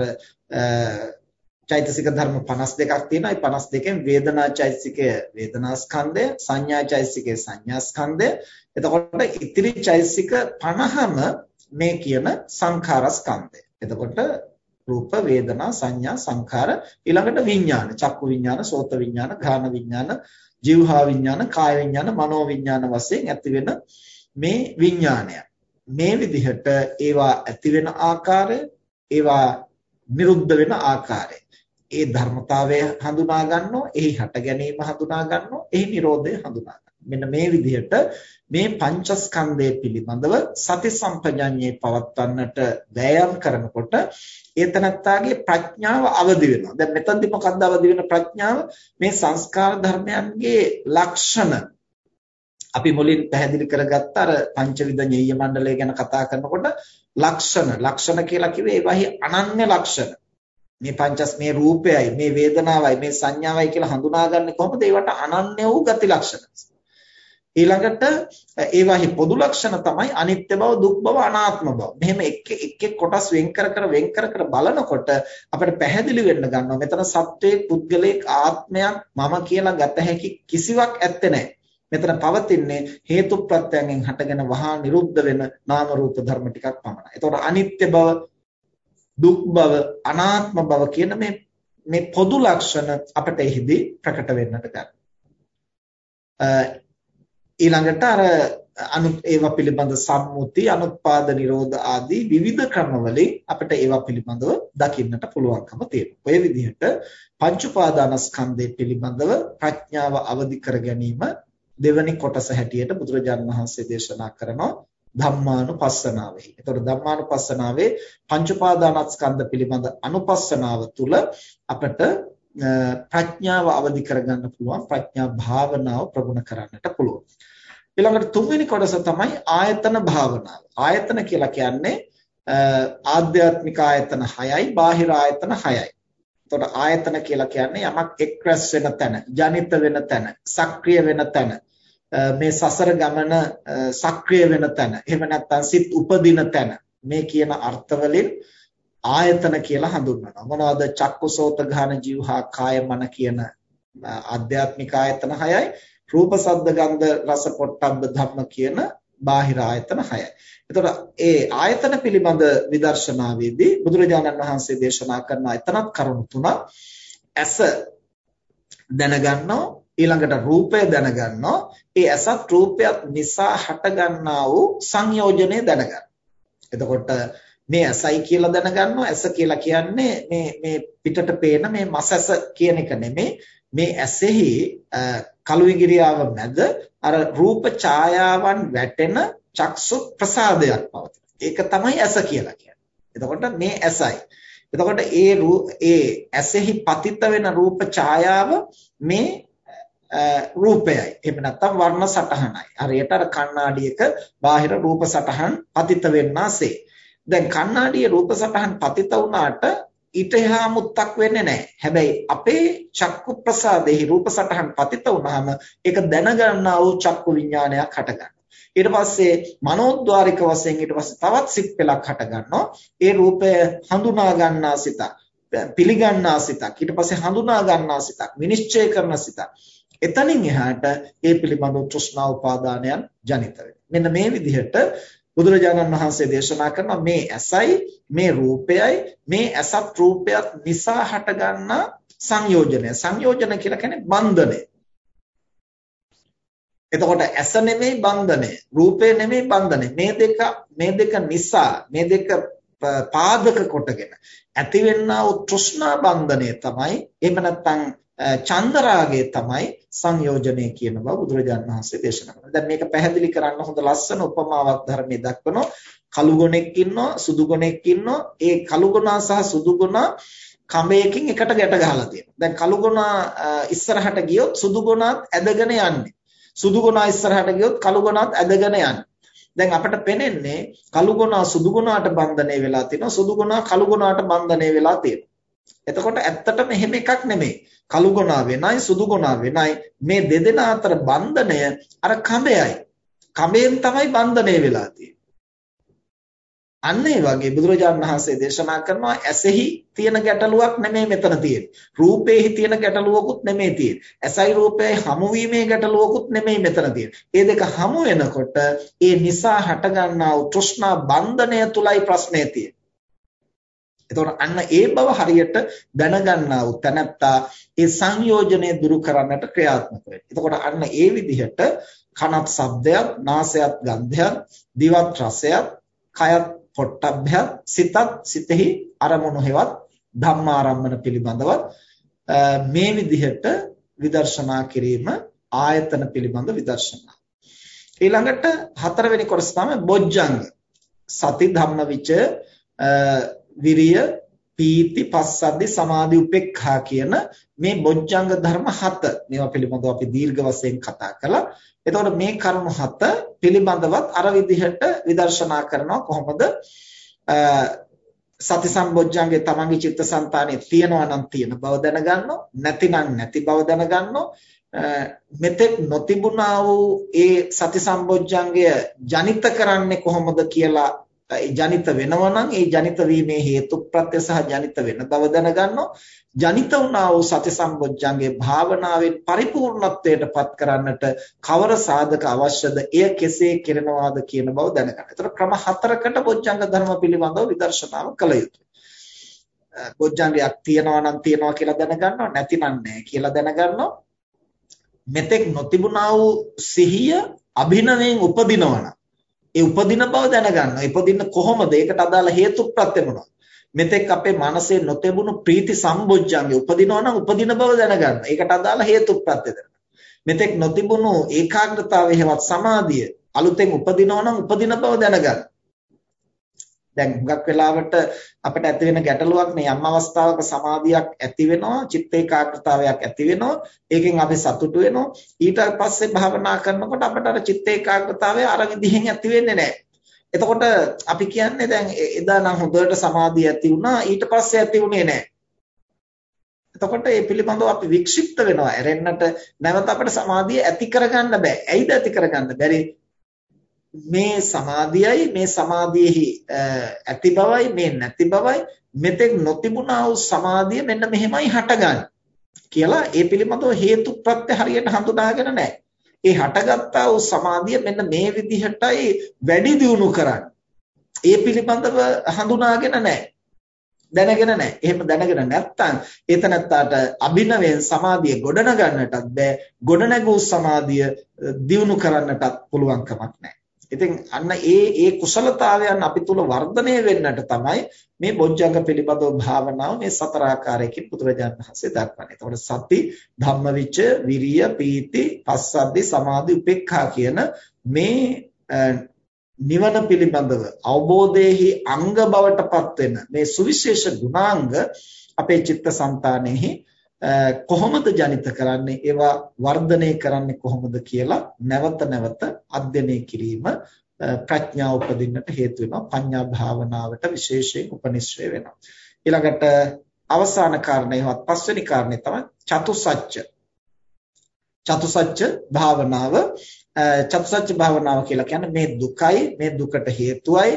චෛතසික ධර්ම 52ක් තියෙනවා. ඒ 52කින් වේදනා චෛතසිකය වේදනා ස්කන්ධය, සංඥා චෛතසිකය සංඥා ස්කන්ධය. එතකොට ඉතිරි චෛතසික 50ම මේ කියන සංඛාර ස්කන්ධය. එතකොට රූප වේදනා සංඥා සංඛාර ඊළඟට විඥාන චක්කු විඥාන සෝත විඥාන ඝාන විඥාන જીවහා විඥාන කාය විඥාන මනෝ විඥාන වශයෙන් ඇති වෙන මේ විඥානය. මේ විදිහට ඒවා ඇති වෙන ආකාරය ඒවා නිරුද්ධ වෙන ආකාරය. ඒ ධර්මතාවය හඳුනා ගන්නවා එහි හට ගැනීම හඳුනා ගන්නවා එහි නිරෝධය හඳුනා මෙන්න මේ විදිහට මේ පංචස්කන්ධය පිළිබඳව සති සම්පජඤ්ඤේ පවත්වන්නට වෑයම් කරනකොට ඒතනත්තාගේ ප්‍රඥාව අවදි වෙනවා. දැන් මෙතනදි මොකක්ද අවදි වෙන ප්‍රඥාව? මේ සංස්කාර ධර්මයන්ගේ ලක්ෂණ අපි මුලින් පැහැදිලි කරගත්ත අර පංචවිධ ඤෙය්‍ය මණ්ඩලය ගැන කතා කරනකොට ලක්ෂණ ලක්ෂණ කියලා කිව්වේ ඒවාහි අනන්‍ය ලක්ෂණ. මේ පංචස් මේ රූපයයි මේ වේදනාවයි මේ සංඥාවයි කියලා හඳුනාගන්නේ කොහොමද? ඒවට අනන්‍ය වූ ගති ලක්ෂණ. ඊළඟට ඒවාහි පොදු ලක්ෂණ තමයි අනිත්‍ය බව, දුක් බව, අනාත්ම බව. මෙහෙම එක් එක් එක් කොටස් වෙන් කර කර වෙන් කර කර බලනකොට අපිට පැහැදිලි වෙන්න ගන්නවා මෙතන සත්වයේ පුද්ගලික ආත්මයක් මම කියලා ගත හැකි කිසිවක් ඇත්තේ නැහැ. මෙතන පවතින්නේ හේතු ප්‍රත්‍යයෙන් හටගෙන වහා නිරුද්ධ වෙන නාම රූප ධර්ම ටිකක් පමණයි. එතකොට අනිත්‍ය බව, දුක් බව, අනාත්ම බව කියන මේ මේ පොදු ලක්ෂණ අපිට එහිදී ප්‍රකට වෙන්නට ගන්නවා. ඊළඟට අර අනු ඒවා පිළිබඳ සම්මුති අනුත්පාද නිරෝධ ආදී විවිධ ක්‍රමවලින් අපිට ඒවා පිළිබඳව දකින්නට පුළුවන්කම තියෙනවා. ඔය විදිහට පංච උපාදානස්කන්ධය පිළිබඳව ප්‍රඥාව අවදි කර ගැනීම දෙවැනි කොටස හැටියට බුදුරජාණන් වහන්සේ දේශනා කරනවා ධම්මානුපස්සනාවෙහි. එතකොට ධම්මානුපස්සනාවේ පංච උපාදානස්කන්ධ පිළිබඳ අනුපස්සනාව තුළ අපට ප්‍රඥාව අවදි කරගන්න පුළුවන් ප්‍රඥා භාවනාව ප්‍රගුණ කරන්නට පුළුවන්. ඊළඟට තුන්වෙනි කොටස තමයි ආයතන භාවනාව. ආයතන කියලා කියන්නේ ආධ්‍යාත්මික ආයතන 6යි බාහිර ආයතන 6යි. එතකොට ආයතන කියලා කියන්නේ යමක් එක්රැස් වෙන තැන, ජනිත වෙන තැන, සක්‍රිය වෙන තැන. මේ සසර ගමන සක්‍රිය වෙන තැන. එහෙම නැත්නම් සිත් උපදින තැන. මේ කියන අර්ථවලින් ආයතන කියලා හඳුන්වනවා. මොනවද? චක්කුසෝත ඝාන ජීවහා කාය මන කියන ආධ්‍යාත්මික ආයතන 6යි රූප ශබ්ද ගන්ධ රස පොට්ටබ්බ ධම්ම කියන බාහිර ආයතන 6යි. එතකොට ඒ ආයතන පිළිබඳ විදර්ශනාවේදී බුදුරජාණන් වහන්සේ දේශනා කරන එතනත් කරුණු තුනක් ඇස දැනගන්නවා ඊළඟට රූපය දැනගන්නවා ඒ ඇසත් රූපයත් නිසා හටගන්නා වූ සංයෝජනය දැනගන්න. එතකොට මේ ඇසයි කියලා දැනගන්නවා ඇස කියලා කියන්නේ මේ මේ පිටට පේන මේ මස් ඇස කියන එක නෙමෙයි මේ ඇසෙහි කළු ඉඟිරියාව මැද අර රූප ඡායාවන් වැටෙන චක්සු ප්‍රසාදයක් පවතින. ඒක තමයි ඇස කියලා කියන්නේ. එතකොට මේ ඇසයි. එතකොට ඒ ඒ ඇසෙහි පතිත වෙන රූප ඡායාව මේ රූපයයි. එහෙම නැත්නම් වර්ණ සටහනයි. හරියට අර කණ්ණාඩියක බාහිර රූප සටහන් පතිත වෙන්නාසේ. දැන් කණ්ණාඩියේ රූප සටහන් පතිත වුණාට ඊට එහා මුත්තක් වෙන්නේ නැහැ. හැබැයි අපේ චක්කු ප්‍රසාදෙහි රූප සටහන් පතිත වුනහම ඒක දැනගන්නා වූ චක්කු විඥානයක් හටගන්නවා. ඊට පස්සේ මනෝද්වාරික වශයෙන් ඊට පස්සේ තවත් සිත් පෙළක් හටගන්නවා. ඒ රූපය හඳුනා ගන්නා සිතක්, පිළිගන්නා සිතක්, ඊට පස්සේ හඳුනා ගන්නා සිතක්, විනිශ්චය කරන සිතක්. එතනින් එහාට ඒ පිළිබඳව තෘෂ්ණා උපාදානයන් ජනිත මෙන්න මේ විදිහට බුදුරජාණන් වහන්සේ දේශනා කරන මේ ඇසයි මේ රූපයයි මේ ඇසත් රූපයත් නිසා හටගන්නා සංයෝජනය. සංයෝජන කියලා කියන්නේ බන්ධනය. එතකොට ඇස නෙමෙයි බන්ධනය රූපය නෙමෙයි බන්ධනය. මේ දෙක මේ දෙක නිසා මේ දෙක පාදක කොටගෙන ඇතිවෙනා වූ තෘෂ්ණා බන්ධනය තමයි එහෙම නැත්නම් චන්දරාගය තමයි සංයෝජනය කියන බව බුදුරජාණන් වහන්සේ දේශනා කරනවා. දැන් මේක පැහැදිලි කරන්න හොඳ ලස්සන උපමාවක් ධර්මයේ දක්වනවා. කළු ගොනෙක් ඉන්නවා, සුදු ගොනෙක් ඉන්නවා. ඒ කළු ගොනා සහ සුදු ගොනා කඹයකින් එකට ගැට ගහලා තියෙනවා. දැන් කළු ගොනා ඉස්සරහට ගියොත් සුදු ගොනාත් ඇදගෙන යන්නේ. සුදු ගොනා ඉස්සරහට ගියොත් කළු ගොනාත් ඇදගෙන යන්නේ. දැන් අපිට පේන්නේ කළු ගොනා සුදු ගොනාට බන්ධනය වෙලා තියෙනවා සුදු ගොනා කළු ගොනාට බන්ධනය වෙලා තියෙනවා එතකොට ඇත්තටම එහෙම එකක් නෙමෙයි. කළු ගුණා වෙනයි සුදු ගුණා වෙනයි මේ දෙදෙනා අතර බන්ධනය අර කඹයයි. කඹෙන් තමයි බන්ධනය වෙලා තියෙන්නේ. අන්න ඒ වගේ බුදුරජාණන් වහන්සේ දේශනා කරනවා ඇසෙහි තියෙන ගැටලුවක් නෙමෙයි මෙතන තියෙන්නේ. රූපේහි තියෙන ගැටලුවකුත් නෙමෙයි තියෙන්නේ. ඇසයි රූපයයි හමු වීමේ ගැටලුවකුත් නෙමෙයි මෙතන තියෙන්නේ. මේ දෙක හමු වෙනකොට ඒ නිසා හටගන්නා වූ තෘෂ්ණා බන්ධනය තුලයි ප්‍රශ්නේ තියෙන්නේ. එතකොට අන්න ඒ බව හරියට දැනගන්නා වූ තැනැත්තා ඒ සංයෝජනය දුරු කරන්නට ක්‍රියාත්මක වෙනවා. එතකොට අන්න ඒ විදිහට කනත් ශබ්දයක්, නාසයත් ගන්ධයක්, දිවත් රසයක්, කයත් පොට්ටබ්බයක්, සිතත් සිතෙහි අරමුණු හේවත් ධම්මාරම්මන පිළිබඳව මේ විදිහට විදර්ශනා කිරීම ආයතන පිළිබඳ විදර්ශනා. ඊළඟට හතරවෙනි කොටස තමයි බොජ්ජංග. සති ධම්මවිච විරිය පීති පස්සද්ධි සමාධි උපේක්ඛා කියන මේ බොජ්ජංග ධර්ම හත මේවා පිළිබඳව අපි දීර්ඝ වශයෙන් කතා කළා. එතකොට මේ කරුණු හත පිළිබඳවත් අර විදිහට විදර්ශනා කරනවා කොහොමද සති සම්බොජ්ජංගේ තමන්ගේ චිත්තසංතානයේ තියෙනවා නම් තියෙන බව දැනගන්නෝ නැතිනම් නැති බව දැනගන්නෝ මෙතෙක් නොතිබුණා වූ ඒ සති සම්බොජ්ජංගය ජනිත කරන්නේ කොහොමද කියලා ඒ ජනිත වෙනවා නම් ඒ ජනිත වීමේ හේතු ප්‍රත්‍ය සහ ජනිත වෙන බව දැනගන්නවා ජනිත වුණා වූ සති සම්බොජ්ජංගේ භාවනාවෙන් පරිපූර්ණත්වයට පත් කරන්නට කවර සාධක අවශ්‍යද එය කෙසේ කෙරෙනවාද කියන බව දැනගන්න. ඒතර ක්‍රම හතරකට බොජ්ජංග ධර්ම පිළිබඳව විදර්ශනාව කළ යුතුයි. බොජ්ජංගයක් තියනවා නම් තියනවා කියලා දැනගන්නවා නැතිනම් නැහැ කියලා දැනගන්නවා. මෙතෙක් නොතිබුණා වූ සිහිය අභිනවයෙන් උපදිනවා නම් ඒ උපදින බව දැනගන්න. ඉපදින්න කොහොමද? ඒකට අදාළ හේතු ප්‍රත්‍ය මොනවද? මෙතෙක් අපේ මනසේ නොතෙබුණු ප්‍රීති සම්බොජ්ජංගේ උපදිනවා නම් උපදින බව දැනගන්න. ඒකට අදාළ හේතු ප්‍රත්‍ය මෙතෙක් නොතිබුණු ඒකාග්‍රතාවය හෙවත් සමාධිය අලුතෙන් උපදිනවා නම් උපදින බව දැනගන්න. දැන් හුඟක් වෙලාවට අපිට ඇති වෙන ගැටලුවක් නේ යම් අවස්ථාවක සමාධියක් ඇති වෙනවා චිත්ත ඒකාග්‍රතාවයක් ඇති වෙනවා ඒකෙන් අපි සතුටු වෙනවා ඊට පස්සේ භාවනා කරනකොට අපිට අර චිත්ත ඒකාග්‍රතාවය අර විදිහෙන් ඇති වෙන්නේ නැහැ එතකොට අපි කියන්නේ දැන් එදා නම් හොඳට සමාධිය ඇති වුණා ඊට පස්සේ ඇති වුණේ නැහැ එතකොට මේ පිළිබඳව අපි වික්ෂිප්ත වෙනවා. ඇරෙන්නට නැවත අපිට සමාධිය ඇති කරගන්න බෑ. ඇයිද ඇති කරගන්න බැරි? මේ සමාධියයි මේ සමාධියෙහි ඇති බවයි මේ නැති බවයි මෙතෙක් නොතිබුණා වූ සමාධිය මෙන්න මෙහෙමයි හටගන්නේ කියලා ඒ පිළිබඳව හේතු ප්‍රත්‍ය හරියට හඳුනාගෙන නැහැ. ඒ හටගත්තා වූ සමාධිය මෙන්න මේ විදිහටයි වැඩි දියුණු කරන්නේ. ඒ පිළිබඳව හඳුනාගෙන නැහැ. දැනගෙන නැහැ. එහෙම දැනගෙන නැත්නම් ඒතනත්තාට අභිනවයෙන් සමාධිය ගොඩනගන්නටත් බෑ. ගොඩනැගූ සමාධිය දියුණු කරන්නටත් පුළුවන් කමක් නැහැ. ඉතින් අන්න ඒ ඒ කුසලතාවයන් අපි තුල වර්ධනය වෙන්නට තමයි මේ බොජ්ජංග පිළිබඳව භාවනාව මේ සතර ආකාරයකින් බුදුරජාණන් වහන්සේ දක්වන්නේ. එතකොට සති, ධම්මවිච, විරිය, පීති, පස්සද්ධි, සමාධි, උපේක්ඛා කියන මේ නිවන පිළිබඳව අවබෝධයේහි අංග බවට පත් වෙන මේ සුවිශේෂ ගුණාංග අපේ චිත්තසංතානෙහි කොහොමද ජනිත කරන්නේ? ඒවා වර්ධනය කරන්නේ කොහොමද කියලා නැවත නැවත අධ්‍යයනය කිරීම ප්‍රඥාව උපදින්නට හේතු වෙනවා. පඤ්ඤා භාවනාවට විශේෂයෙන් උපනිශ්‍රය වෙනවා. ඊළඟට අවසාන කාරණේවත් පස්වෙනි කාරණේ තමයි චතුසත්‍ය චතුසත්‍ය භාවනාව චතුසත්‍ය භාවනාව කියලා කියන්නේ මේ දුකයි මේ දුකට හේතුවයි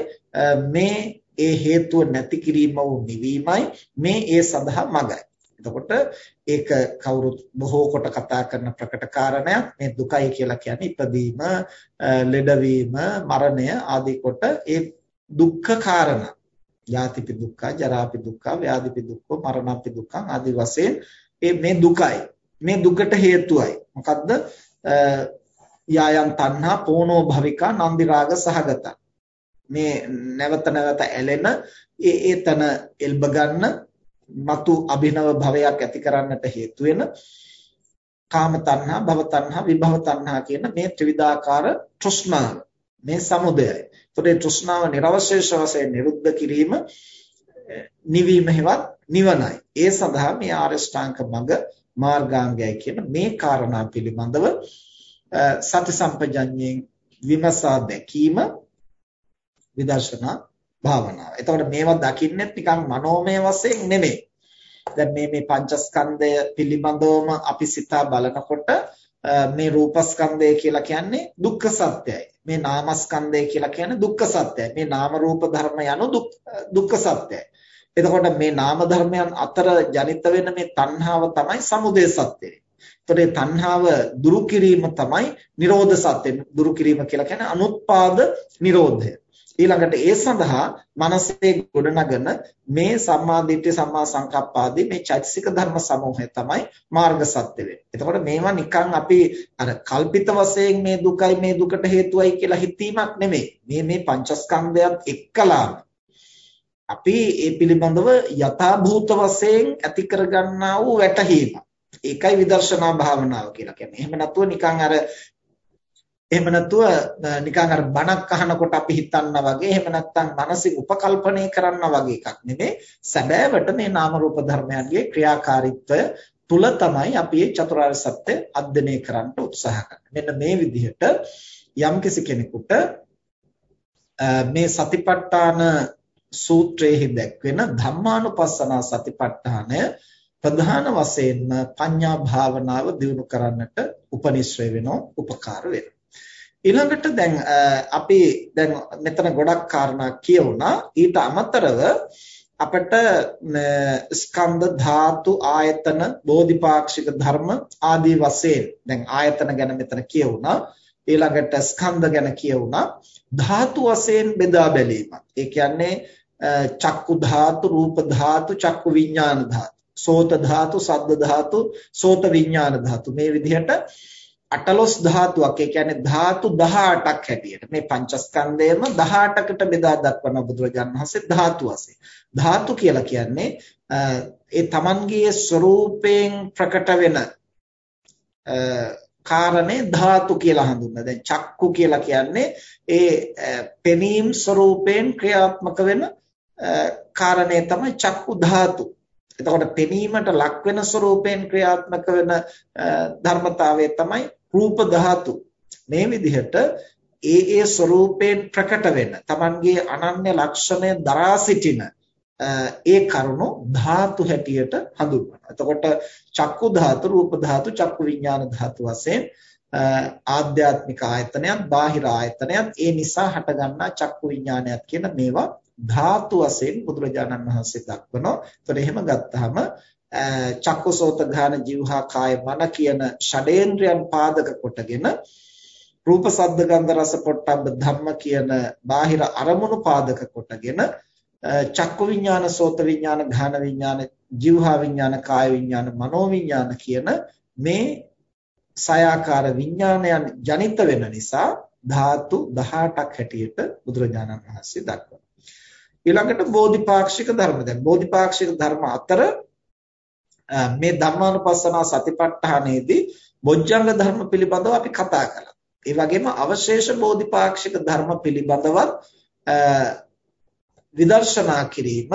මේ ඒ හේතුව නැති කිරීම වූ නිවීමයි මේ ඒ සඳහා මගයි. එතකොට ඒක කවුරුත් බොහෝ කොට කතා කරන ප්‍රකට කාරණයක් මේ දුකයි කියලා කියන්නේ ඉපදීම, ලෙඩවීම, මරණය ආදී කොට ඒ දුක්ඛ කාරණා. යාතිපි දුක්ඛ, ජරාපි දුක්ඛ, ව්‍යාධිපි දුක්ඛ, මරණපි දුක්ඛ ආදී වශයෙන් මේ දුකයි. මේ දුකට හේතුවයි. මොකද්ද? යායන් තණ්හා පෝනෝ භවිකා නන්දි රාග සහගත. මේ නැවත නැවත ඇලෙන ඒ ඒ තන එල්බ ගන්න මතු අභිනව භවයක් ඇති කරන්නට හේතු වෙන කාම තණ්හා, භව තණ්හා, විභව තණ්හා කියන මේ ත්‍රිවිධාකාර තෘෂ්ණාව මේ සමුදයයි. ඒතකොට මේ තෘෂ්ණාව නිර්වශේෂ වශයෙන් නිරුද්ධ කිරීම නිවීම හෙවත් නිවනයි. ඒ සඳහා මේ ආර්ය ශ්‍රාංක මඟ මාර්ගාංගයයි කියන මේ කාරණා පිළිබඳව සති සම්පජඤ්ඤයෙන් විමසා දැකීම විදර්ශනා භාවනාව. එතකොට මේවා දකින්නෙත් නිකන් මනෝමය වශයෙන් නෙමෙයි. දැන් මේ මේ පංචස්කන්ධය පිළිබඳවම අපි සිතා බලනකොට මේ රූපස්කන්ධය කියලා කියන්නේ දුක්ඛ සත්‍යයි. මේ නාමස්කන්ධය කියලා කියන්නේ දුක්ඛ සත්‍යයි. මේ නාම රූප ධර්ම යනු දුක්ඛ සත්‍යයි. එතකොට මේ නාම ධර්මයන් අතර ජනිත වෙන මේ තණ්හාව තමයි සමුදය සත්‍යය. එතකොට මේ තණ්හාව දුරු කිරීම තමයි නිරෝධ සත්‍ය. දුරු කිරීම කියලා කියන්නේ අනුත්පාද නිරෝධය. ඊළඟට ඒ සඳහා මනසේ ගොඩනගන මේ සම්මා දිට්ඨි සම්මා සංකප්ප ආදී මේ චෛතසික ධර්ම සමූහය තමයි මාර්ග සත්‍ය වෙන්නේ. එතකොට මේවා නිකන් අපි අර කල්පිත වශයෙන් මේ දුකයි මේ දුකට හේතුවයි කියලා හිතීමක් නෙමෙයි. මේ මේ පංචස්කන්ධයත් එක්කලා අපි ඒ පිළිබඳව යථා භූත වශයෙන් ඇති කරගන්නා වූ වැටහීම. ඒකයි විදර්ශනා භාවනාව කියලා කියන්නේ. එහෙම නැතුව නිකන් අර එහෙම නැතුව නිකන් අර බණක් අහනකොට අපි හිතන්නා වගේ එහෙම නැත්නම් මානසික උපකල්පනය කරනවා වගේ එකක් නෙමෙයි සැබෑවට මේ නාම රූප ධර්මයන්ගේ ක්‍රියාකාරීත්වය තුල තමයි අපි මේ චතුරාර්ය සත්‍ය අධ්‍යයනය කරන්න උත්සාහ කරන්නේ. මෙන්න මේ විදිහට යම්කිසි කෙනෙකුට මේ සතිපට්ඨාන සූත්‍රයේ දැක්වෙන ධම්මානුපස්සනා සතිපට්ඨානය ප්‍රධාන වශයෙන්ම පඤ්ඤා භාවනාව දියුණු කරන්නට උපනිශ්‍රය වෙනවා උපකාර වෙනවා ඊළඟට දැන් අපි දැන් මෙතන ගොඩක් කාරණා කියවුණා ඊට අමතරව අපිට ස්කන්ධ ධාතු ආයතන බෝධිපාක්ෂික ධර්ම ආදී වශයෙන් දැන් ආයතන ගැන මෙතන කියවුණා ඊළඟට ස්කන්ධ ගැන කියවුණා ධාතු වශයෙන් බෙදා බැලීම. ඒ කියන්නේ චක්කු ධාතු රූප ධාතු චක්කු විඥාන ධාතු සෝත ධාතු සද්ද ධාතු සෝත විඥාන ධාතු. මේ විදිහට අටලොස් ධාතුවක් ඒ කියන්නේ ධාතු 18ක් හැටියට මේ පංචස්කන්ධයම 18කට බෙදා දක්වන බුදුරජාණන් වහන්සේ ධාතු වශයෙන් ධාතු කියලා කියන්නේ ඒ තමන්ගේ ස්වરૂපයෙන් ප්‍රකට වෙන කාරණේ ධාතු කියලා හඳුන්වනවා. දැන් චක්කු කියලා කියන්නේ ඒ පෙනීම් ස්වરૂපයෙන් ක්‍රියාත්මක වෙන කාරණේ තමයි චක්කු ධාතු. එතකොට පෙනීමට ලක් වෙන ස්වરૂපයෙන් ක්‍රියාත්මක වෙන ධර්මතාවය තමයි රූප ධාතු. මේ විදිහට ඒ ඒ ස්වરૂපයෙන් ප්‍රකට වෙන Tamanගේ අනන්‍ය ලක්ෂණය දරා සිටින ඒ කරුණු ධාතු හැටියට හඳුන්වනවා. එතකොට චක්කු ධාතු, රූප ධාතු, චක්කු විඥාන ධාතු වශයෙන් ආධ්‍යාත්මික ආයතනයත්, බාහිර ආයතනයත් ඒ නිසා හටගන්නා චක්කු විඥානයත් කියන මේවා ධාතු වශයෙන් බුදුරජාණන් වහන්සේ දක්වනවා. ඒතර එහෙම ගත්තාම චක්කසෝත ඝාන જીවහා කාය මන කියන ෂඩේන්ද්‍රයන් පාදක කොටගෙන රූප සද්ද ගන්ධ රස පොට්ටබ්බ ධම්ම කියන බාහිර අරමුණු පාදක කොටගෙන චක්කු විඥාන සෝත විඥාන ඝාන විඥාන જીවහා විඥාන කාය විඥාන මනෝ විඥාන කියන මේ සයාකාර විඥානයන් ජනිත වෙන නිසා ධාතු 18ක් හැටියට බුදුරජාණන් වහන්සේ දක්වනවා. ඊළඟට බෝධිපාක්ෂික ධර්ම. දැන් බෝධිපාක්ෂික ධර්ම අතර මේ ධම්මානුපස්සනා සතිපට්ඨානයේදී බොජ්ජංග ධර්ම පිළිබඳව අපි කතා කළා. ඒ වගේම අවශේෂ බෝධිපාක්ෂික ධර්ම පිළිබඳවත් විදර්ශනා කිරීම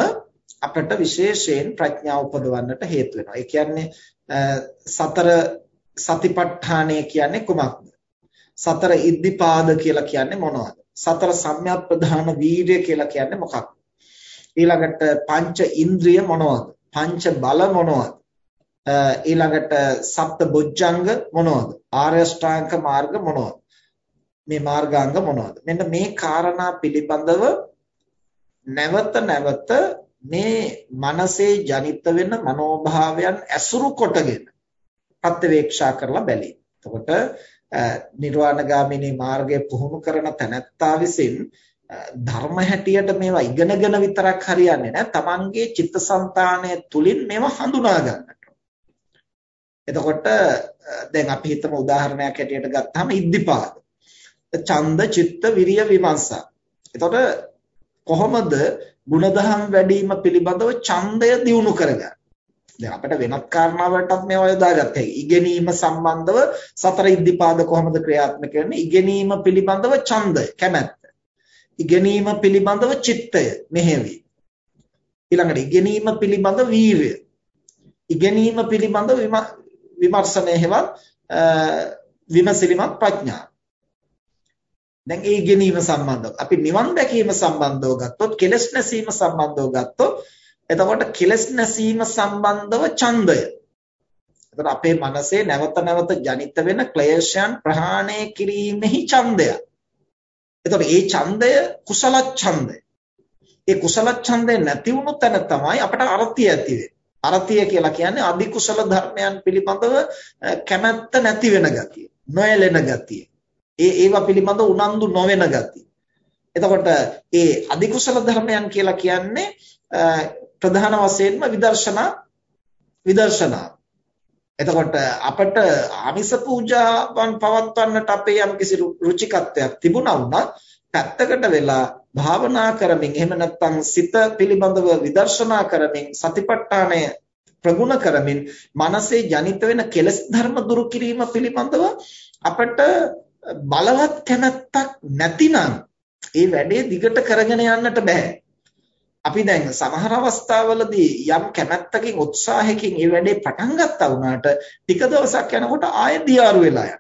අපට විශේෂයෙන් ප්‍රඥාව උපදවන්නට හේතු වෙනවා. ඒ කියන්නේ සතර සතිපට්ඨානය කියන්නේ කුමක්ද? සතර ඉද්ධිපාද කියලා කියන්නේ මොනවද? සතර සම්‍යක් ප්‍රධාන වීර්ය කියලා කියන්නේ මොකක්ද? ඊළඟට පංච ඉන්ද්‍රිය මොනවද? පංච බල මොනවද? ඊළඟට සප්ත බොජ්ජංග මොනවද? ආර්ය ශ්‍රාංක මාර්ග මොනවද? මේ මාර්ගාංග මොනවද? මෙන්න මේ කාරණා පිළිබඳව නැවත නැවත මේ මනසේ ජනිත වෙන මනෝභාවයන් ඇසුරු කොටගෙන ප්‍රත්‍යවේක්ෂා කරලා බැලීම. එතකොට නිර්වාණගාමිනී මාර්ගය පුහුණු කරන තැනැත්තා විසින් ධර්ම හැටියට මේවා ඉගෙනගෙන විතරක් හරියන්නේ නැහැ. Tamanගේ චිත්තසංතානය තුලින් මේවා හඳුනා ගන්නට. එතකොට දැන් අපි හිතමු උදාහරණයක් හැටියට ගත්තාම ඉද්ධිපාද. ඡන්ද, චිත්ත, විරිය, විමර්ශා. එතකොට කොහොමද ಗುಣධම් වැඩිම පිළිබඳව ඡන්දය දියුණු කරගන්නේ? දැන් අපිට වෙනත් කාරණාවලටත් මේවා යොදාගත්ත හැකි. ඉගෙනීම සම්බන්ධව සතර ඉද්ධිපාද කොහොමද ක්‍රියාත්මක වෙන්නේ? ඉගෙනීම පිළිබඳව ඡන්දය, කැමැත්ත. ඉගෙනීම පිළිබඳව චිත්තය මෙහෙවි. ඊළඟට ඉගෙනීම පිළිබඳ වීරය. ඉගෙනීම පිළිබඳ විමර්ශනය හෙවත් විමසිලිමත් ප්‍රඥාව. දැන් ඒ ඉගෙනීම සම්බන්ධව අපි නිවන් දැකීම සම්බන්ධව ගත්තොත් කෙලස් නැසීම සම්බන්ධව ගත්තොත් එතකොට කෙලස් නැසීම සම්බන්ධව ඡන්දය. එතකොට අපේ මනසේ නැවත නැවත ජනිත වෙන ක්ලේශයන් ප්‍රහාණය කිරීමෙහි ඡන්දය. එතකොට මේ ඡන්දය කුසල ඡන්දය. ඒ කුසල ඡන්දය නැති වුණු තැන තමයි අපට අරතිය ඇති වෙන්නේ. අරතිය කියලා කියන්නේ අධි කුසල ධර්මයන් පිළිබඳව කැමැත්ත නැති වෙන ගතිය, නොයැලෙන ගතිය. ඒ ඒවා පිළිබඳව උනන්දු නොවන ගතිය. එතකොට ඒ අධි කුසල ධර්මයන් කියලා කියන්නේ ප්‍රධාන වශයෙන්ම විදර්ශනා විදර්ශනා. එතකොට අපට ආමිස පූජාවන් පවත්වන්නට අපේ යම්කිසි රුචිකත්වයක් තිබුණා වුණත් පැත්තකට වෙලා භාවනා කරමින් එහෙම නැත්නම් සිත පිළිබඳව විදර්ශනා කරමින් සතිපට්ඨානය ප්‍රගුණ කරමින් මනසේ ජනිත වෙන කෙලෙස් ධර්ම දුරු කිරීම පිළිබඳව අපට බලවත් කැමැත්තක් නැතිනම් ඒ වැඩේ දිගට කරගෙන යන්නට බෑ. අපි දැන් සමහර අවස්ථාවලදී යම් කැමැත්තකින් උත්සාහයකින් මේ වැඩේ පටන් ගත්තා වුණාට ටික දවසක් යනකොට ආයෙ දියාරු වෙලා යනවා.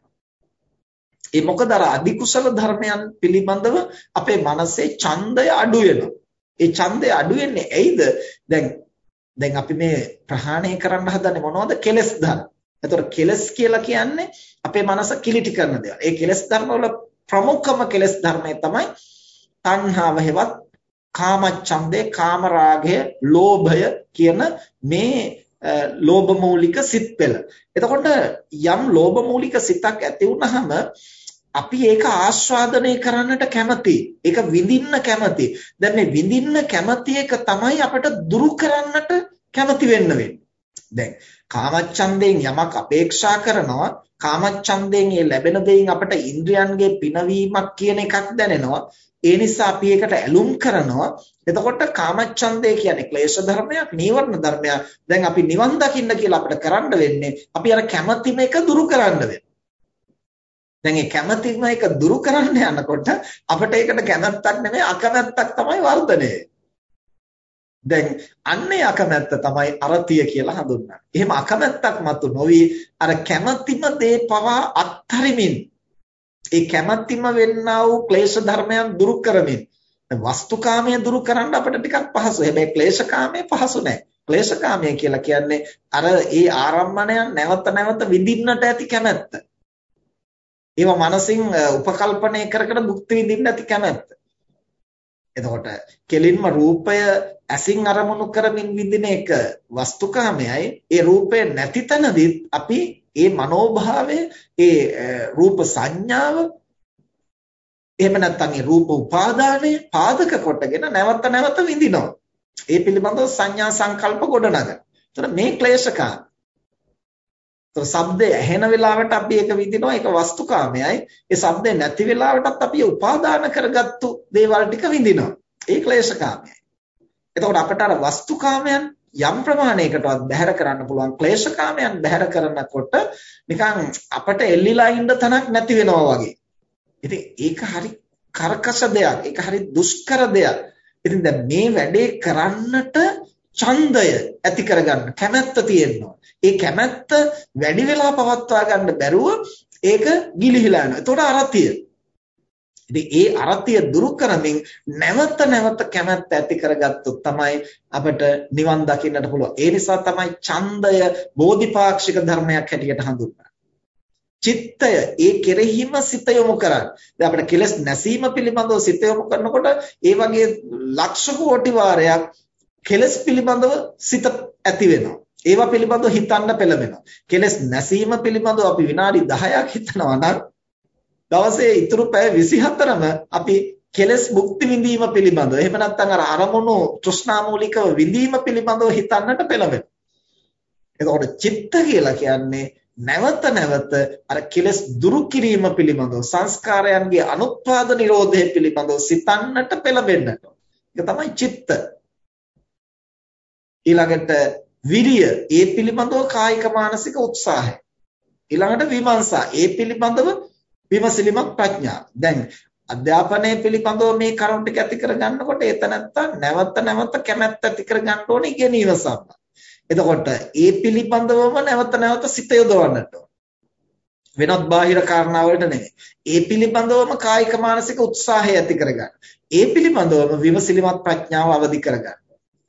ඒ මොකද අර අධිකුසල ධර්මයන් පිළිබඳව අපේ මනසේ ඡන්දය අඩු වෙනවා. ඒ ඡන්දය අඩු වෙන්නේ ඇයිද? දැන් දැන් අපි මේ ප්‍රහාණය කරන්න හදන්නේ මොනවද? කෙලස් ධර්ම. එතකොට කෙලස් කියලා කියන්නේ අපේ මනස කිලිටි කරන දේවල්. ඒ කෙලස් ධර්ම වල ප්‍රමුඛම කෙලස් ධර්මය තමයි තණ්හාව හෙවත් කාමච්ඡන්දේ කාමරාගය ලෝභය කියන මේ ලෝභ මූලික සිත් පෙළ. එතකොට යම් ලෝභ මූලික සිතක් ඇති වුනහම අපි ඒක ආස්වාදනය කරන්නට කැමති. ඒක විඳින්න කැමති. දැන් මේ විඳින්න කැමති එක තමයි අපිට දුරු කරන්නට කැමති වෙන්න වෙන්නේ. දැන් කාමච්ඡන්දයෙන් යමක් අපේක්ෂා කරනවා කාමච්ඡන්දයෙන් ඒ ලැබෙන දෙයින් අපට ඉන්ද්‍රියන්ගේ පිනවීමක් කියන එකක් දැනෙනවා ඒ නිසා අපි ඒකට ඇලුම් කරනවා. එතකොට කාමච්ඡන්දය කියන්නේ ක්ලේශ ධර්මයක්, නීවරණ ධර්මයක්. දැන් අපි නිවන් දකින්න කියලා අපිට කරන්න වෙන්නේ අපි අර කැමැතිම එක දුරු කරන්න වෙනවා. දැන් මේ කැමැතිම එක දුරු කරන්න යනකොට අපිට ඒකට කැමැත්තක් නෙමෙයි අකමැත්තක් තමයි වර්ධනය දැන් අන්නේ අකමැත්ත තමයි අරතිය කියලා හඳුන්වන්නේ. එහෙම අකමැත්තක් මතු නොවි අර කැමැතිම දේ පවා අත්හරිමින් ඒ කැමැත්තිම වෙන්නා වූ ක්ලේශ ධර්මයන් දුරු කරමින් වස්තුකාමය දුරු කරන්න අපිට ටිකක් පහසුයි. හැබැයි ක්ලේශකාමය පහසු නැහැ. ක්ලේශකාමය කියලා කියන්නේ අර ඒ ආරම්මණයන් නැවත නැවත විඳින්නට ඇති කැමැත්ත. ඒවා මනසින් උපකල්පනය කර කර භුක්ති විඳින්න ඇති කැමැත්ත. එතකොට කෙලින්ම රූපය ඇසින් අරමුණු කරමින් විඳින එක වස්තුකාමයයි ඒ රූපය නැති තැනදිත් අපි ඒ මනෝභාවය ඒ රූප සංඥාව එහෙම නැත්නම් ඒ රූප උපාදානය පාදක කොටගෙන නැවත නැවත විඳිනවා. ඒ පිළිබඳව සංඥා සංකල්ප ගොඩනගන. එතන මේ ක්ලේශකා. එතන ශබ්දය ඇහෙන වෙලාවට අපි ඒක විඳිනවා ඒක වස්තුකාමයයි. ඒ ශබ්දය නැති වෙලාවටත් අපි උපාදාන කරගත්තු දේවල් ටික විඳිනවා. ඒ ක්ලේශකාමයයි. එතකොට අපට අර වස්තුකාමයන් යම් ප්‍රමාණයකටවත් බැහැර කරන්න පුළුවන් ක්ලේශකාමයන් බැහැර කරනකොට නිකන් අපට එල්ලිලා ඉන්න තැනක් නැති වෙනවා වගේ. ඉතින් ඒක හරි කරකස දෙයක්. ඒක හරි දුෂ්කර දෙයක්. ඉතින් දැන් මේ වැඩේ කරන්නට ඡන්දය ඇති කරගන්න කැමැත්ත තියෙනවා. ඒ කැමැත්ත වැඩි වෙලා පවත්වා ගන්න බැරුව ඒක ගිලිහිලා යනවා. ඒතකොට අරතිය ඉතින් ඒ අරතිය දුරු කරමින් නැවත නැවත කැමැත්ත ඇති කරගත්තොත් තමයි අපිට නිවන් දකින්නට පුළුවන්. ඒ නිසා තමයි ඡන්දය බෝධිපාක්ෂික ධර්මයක් හැටියට හඳුන්වන්නේ. චිත්තය ඒ කෙරෙහිම සිත යොමු කරන්න. දැන් අපිට කෙලස් නැසීම පිළිබඳව සිත යොමු කරනකොට ඒ වගේ ලක්ෂ කෝටි වාරයක් කෙලස් පිළිබඳව සිත ඇති වෙනවා. ඒවා පිළිබඳව හිතන්න පෙළඹෙනවා. කෙලස් නැසීම පිළිබඳව අපි විනාඩි 10ක් හිතනවා නම් දවසේ ඉතුරු පැය 24ම අපි කෙලස් භුක්ති විඳීම පිළිබඳව එහෙම නැත්නම් අර අරමුණු තෘෂ්ණා මූලිකව විඳීම පිළිබඳව හිතන්නට පෙළඹෙනවා. එතකොට චිත්ත කියලා කියන්නේ නැවත නැවත අර කෙලස් දුරු කිරීම පිළිබඳව සංස්කාරයන්ගේ අනුත්පාද නිරෝධය පිළිබඳව සිතන්නට පෙළඹෙන්නට. ඒක තමයි චිත්ත. ඊළඟට විරිය ඒ පිළිබඳව කායික මානසික උත්සාහය. ඊළඟට විමර්ශා ඒ පිළිබඳව විමසිලිමත් ප්‍රඥාව. දැන් අධ්‍යාපනය පිළිබඳව මේ කරුණු ටික ඇති කරගන්නකොට ඒතනත්තා නැවත නැවත කැමැත්ත ඇති කරගන්න ඕනේ ඉගෙනීම සම්බන්ධ. එතකොට ඒ පිළිබඳවම නැවත නැවත සිත යොදවන්නට වෙනත් බාහිර කාරණා වලට නෙමෙයි. ඒ පිළිබඳවම කායික මානසික උත්සාහය ඇති කරගන්න. ඒ පිළිබඳවම විමසිලිමත් ප්‍රඥාව අවදි කරගන්න.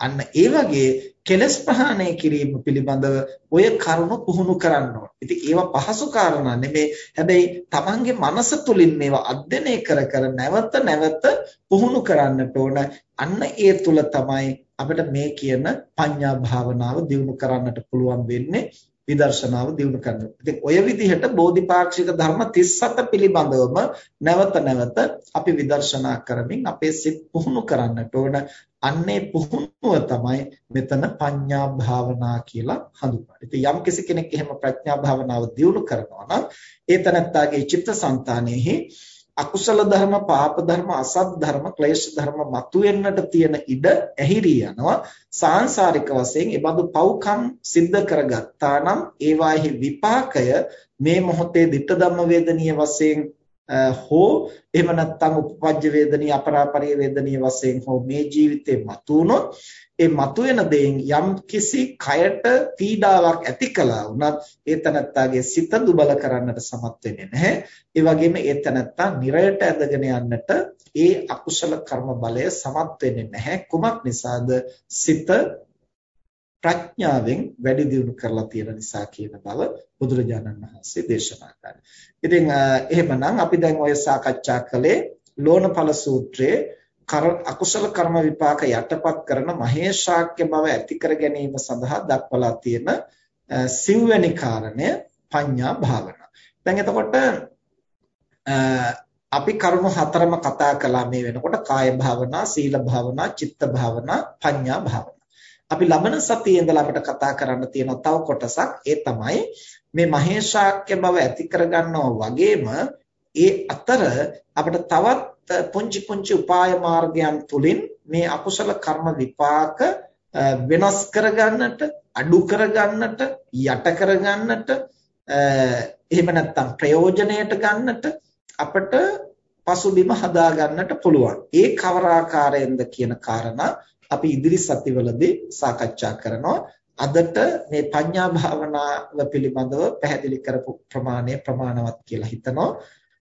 අන්න ඒ වගේ කෙලස් ප්‍රහාණය කිරීම පිළිබඳව ඔය කරුණු පුහුණු කරන්න ඕන. ඉතින් ඒවා පහසු කාරණා නෙමෙයි. හැබැයි Tamange මනස තුලින් මේවා අධ්‍යයනය කර කර නැවත නැවත පුහුණු කරන්නට ඕන. අන්න ඒ තුල තමයි අපිට මේ කියන පඤ්ඤා භාවනාව දියුණු කරන්නට පුළුවන් වෙන්නේ. විදර්ශනාව දියුණු කරනවා. ඉතින් ඔය විදිහට බෝධිපාක්ෂික ධර්ම 37 පිළිබඳවම නැවත නැවත අපි විදර්ශනා කරමින් අපේ සිත් පුහුණු කරන්නට ඕන. අන්නේ පුහුණුව තමයි මෙතන පඤ්ඤා භාවනා කියලා හඳුන්වන්නේ. ඉතින් යම් කෙනෙක් එහෙම ප්‍රඥා භාවනාව දියුණු කරනවා නම් ඒ තනත්තාගේ චිත්තසංතානෙහි අකුසල ධර්ම, පාප ධර්ම, අසත් ධර්ම, ක්ලේශ ධර්ම මතුවෙන්නට තියෙන ඉඩ ඇහිරී යනවා. සාංශාරික වශයෙන් ඒ බඳු පව්කම් සිද්ධ කරගත්තා නම් ඒවාෙහි විපාකය මේ මොහොතේ ditta ධම්ම වේදනීය වශයෙන් හෝ එහෙම නැත්නම් උපපජ්ජ වේදනීය අපරාපරිය වේදනීය වශයෙන් හෝ මේ ජීවිතේ මතුනොත් ඒ මතුවෙන දෙයින් යම් කිසි කයට පීඩාවක් ඇති කළා වුණත් ඒ තනත්තාගේ සිත දුබල කරන්නට සමත් වෙන්නේ නැහැ. ඒ වගේම ඒ තනත්තා නිරයට ඇදගෙන යන්නට ඒ අකුසල කර්ම බලය සමත් වෙන්නේ නැහැ. කුමක් නිසාද? සිත ප්‍රඥාවෙන් වැඩි දියුණු කරලා තියෙන නිසා කියන බව බුදුරජාණන් වහන්සේ දේශනා කරා. ඉතින් එහෙමනම් අපි දැන් ඔය සාකච්ඡා කළේ ලෝණඵල සූත්‍රයේ අකුසල කර්ම විපාක යටපත් කරන මහේශාක්‍ය බව ඇති කර ගැනීම සඳහා දක්වලා තියෙන සිව්වැනි කාරණය පඤ්ඤා භාවනා. දැන් එතකොට අපි කරුණු හතරම කතා කළා මේ වෙනකොට කාය භාවනා, සීල භාවනා, චිත්ත භාවනා, පඤ්ඤා භාවනා. අපි ලබන සතියේ ඉඳලා අපිට කතා කරන්න තියෙන තව කොටසක් ඒ තමයි මේ මහේශාක්‍ය බව ඇති කරගන්නවා වගේම ඒ අතර අපිට තවත් පුංචි පුංචි උපාය මාර්ගයන් තුලින් මේ අකුසල කර්ම විපාක වෙනස් කරගන්නට අඩු කරගන්නට යට කරගන්නට එහෙම නැත්නම් ප්‍රයෝජනයට ගන්නට අපිට පසුබිම හදා ගන්නට පුළුවන්. ඒ කවර ආකාරයෙන්ද කියන කාරණා අපි ඉදිරි සතිවලදී සාකච්ඡා කරනවා. අදට මේ පඤ්ඤා භාවනාව පිළිබඳව පැහැදිලි කරපු ප්‍රමාණය ප්‍රමාණවත් කියලා හිතනවා.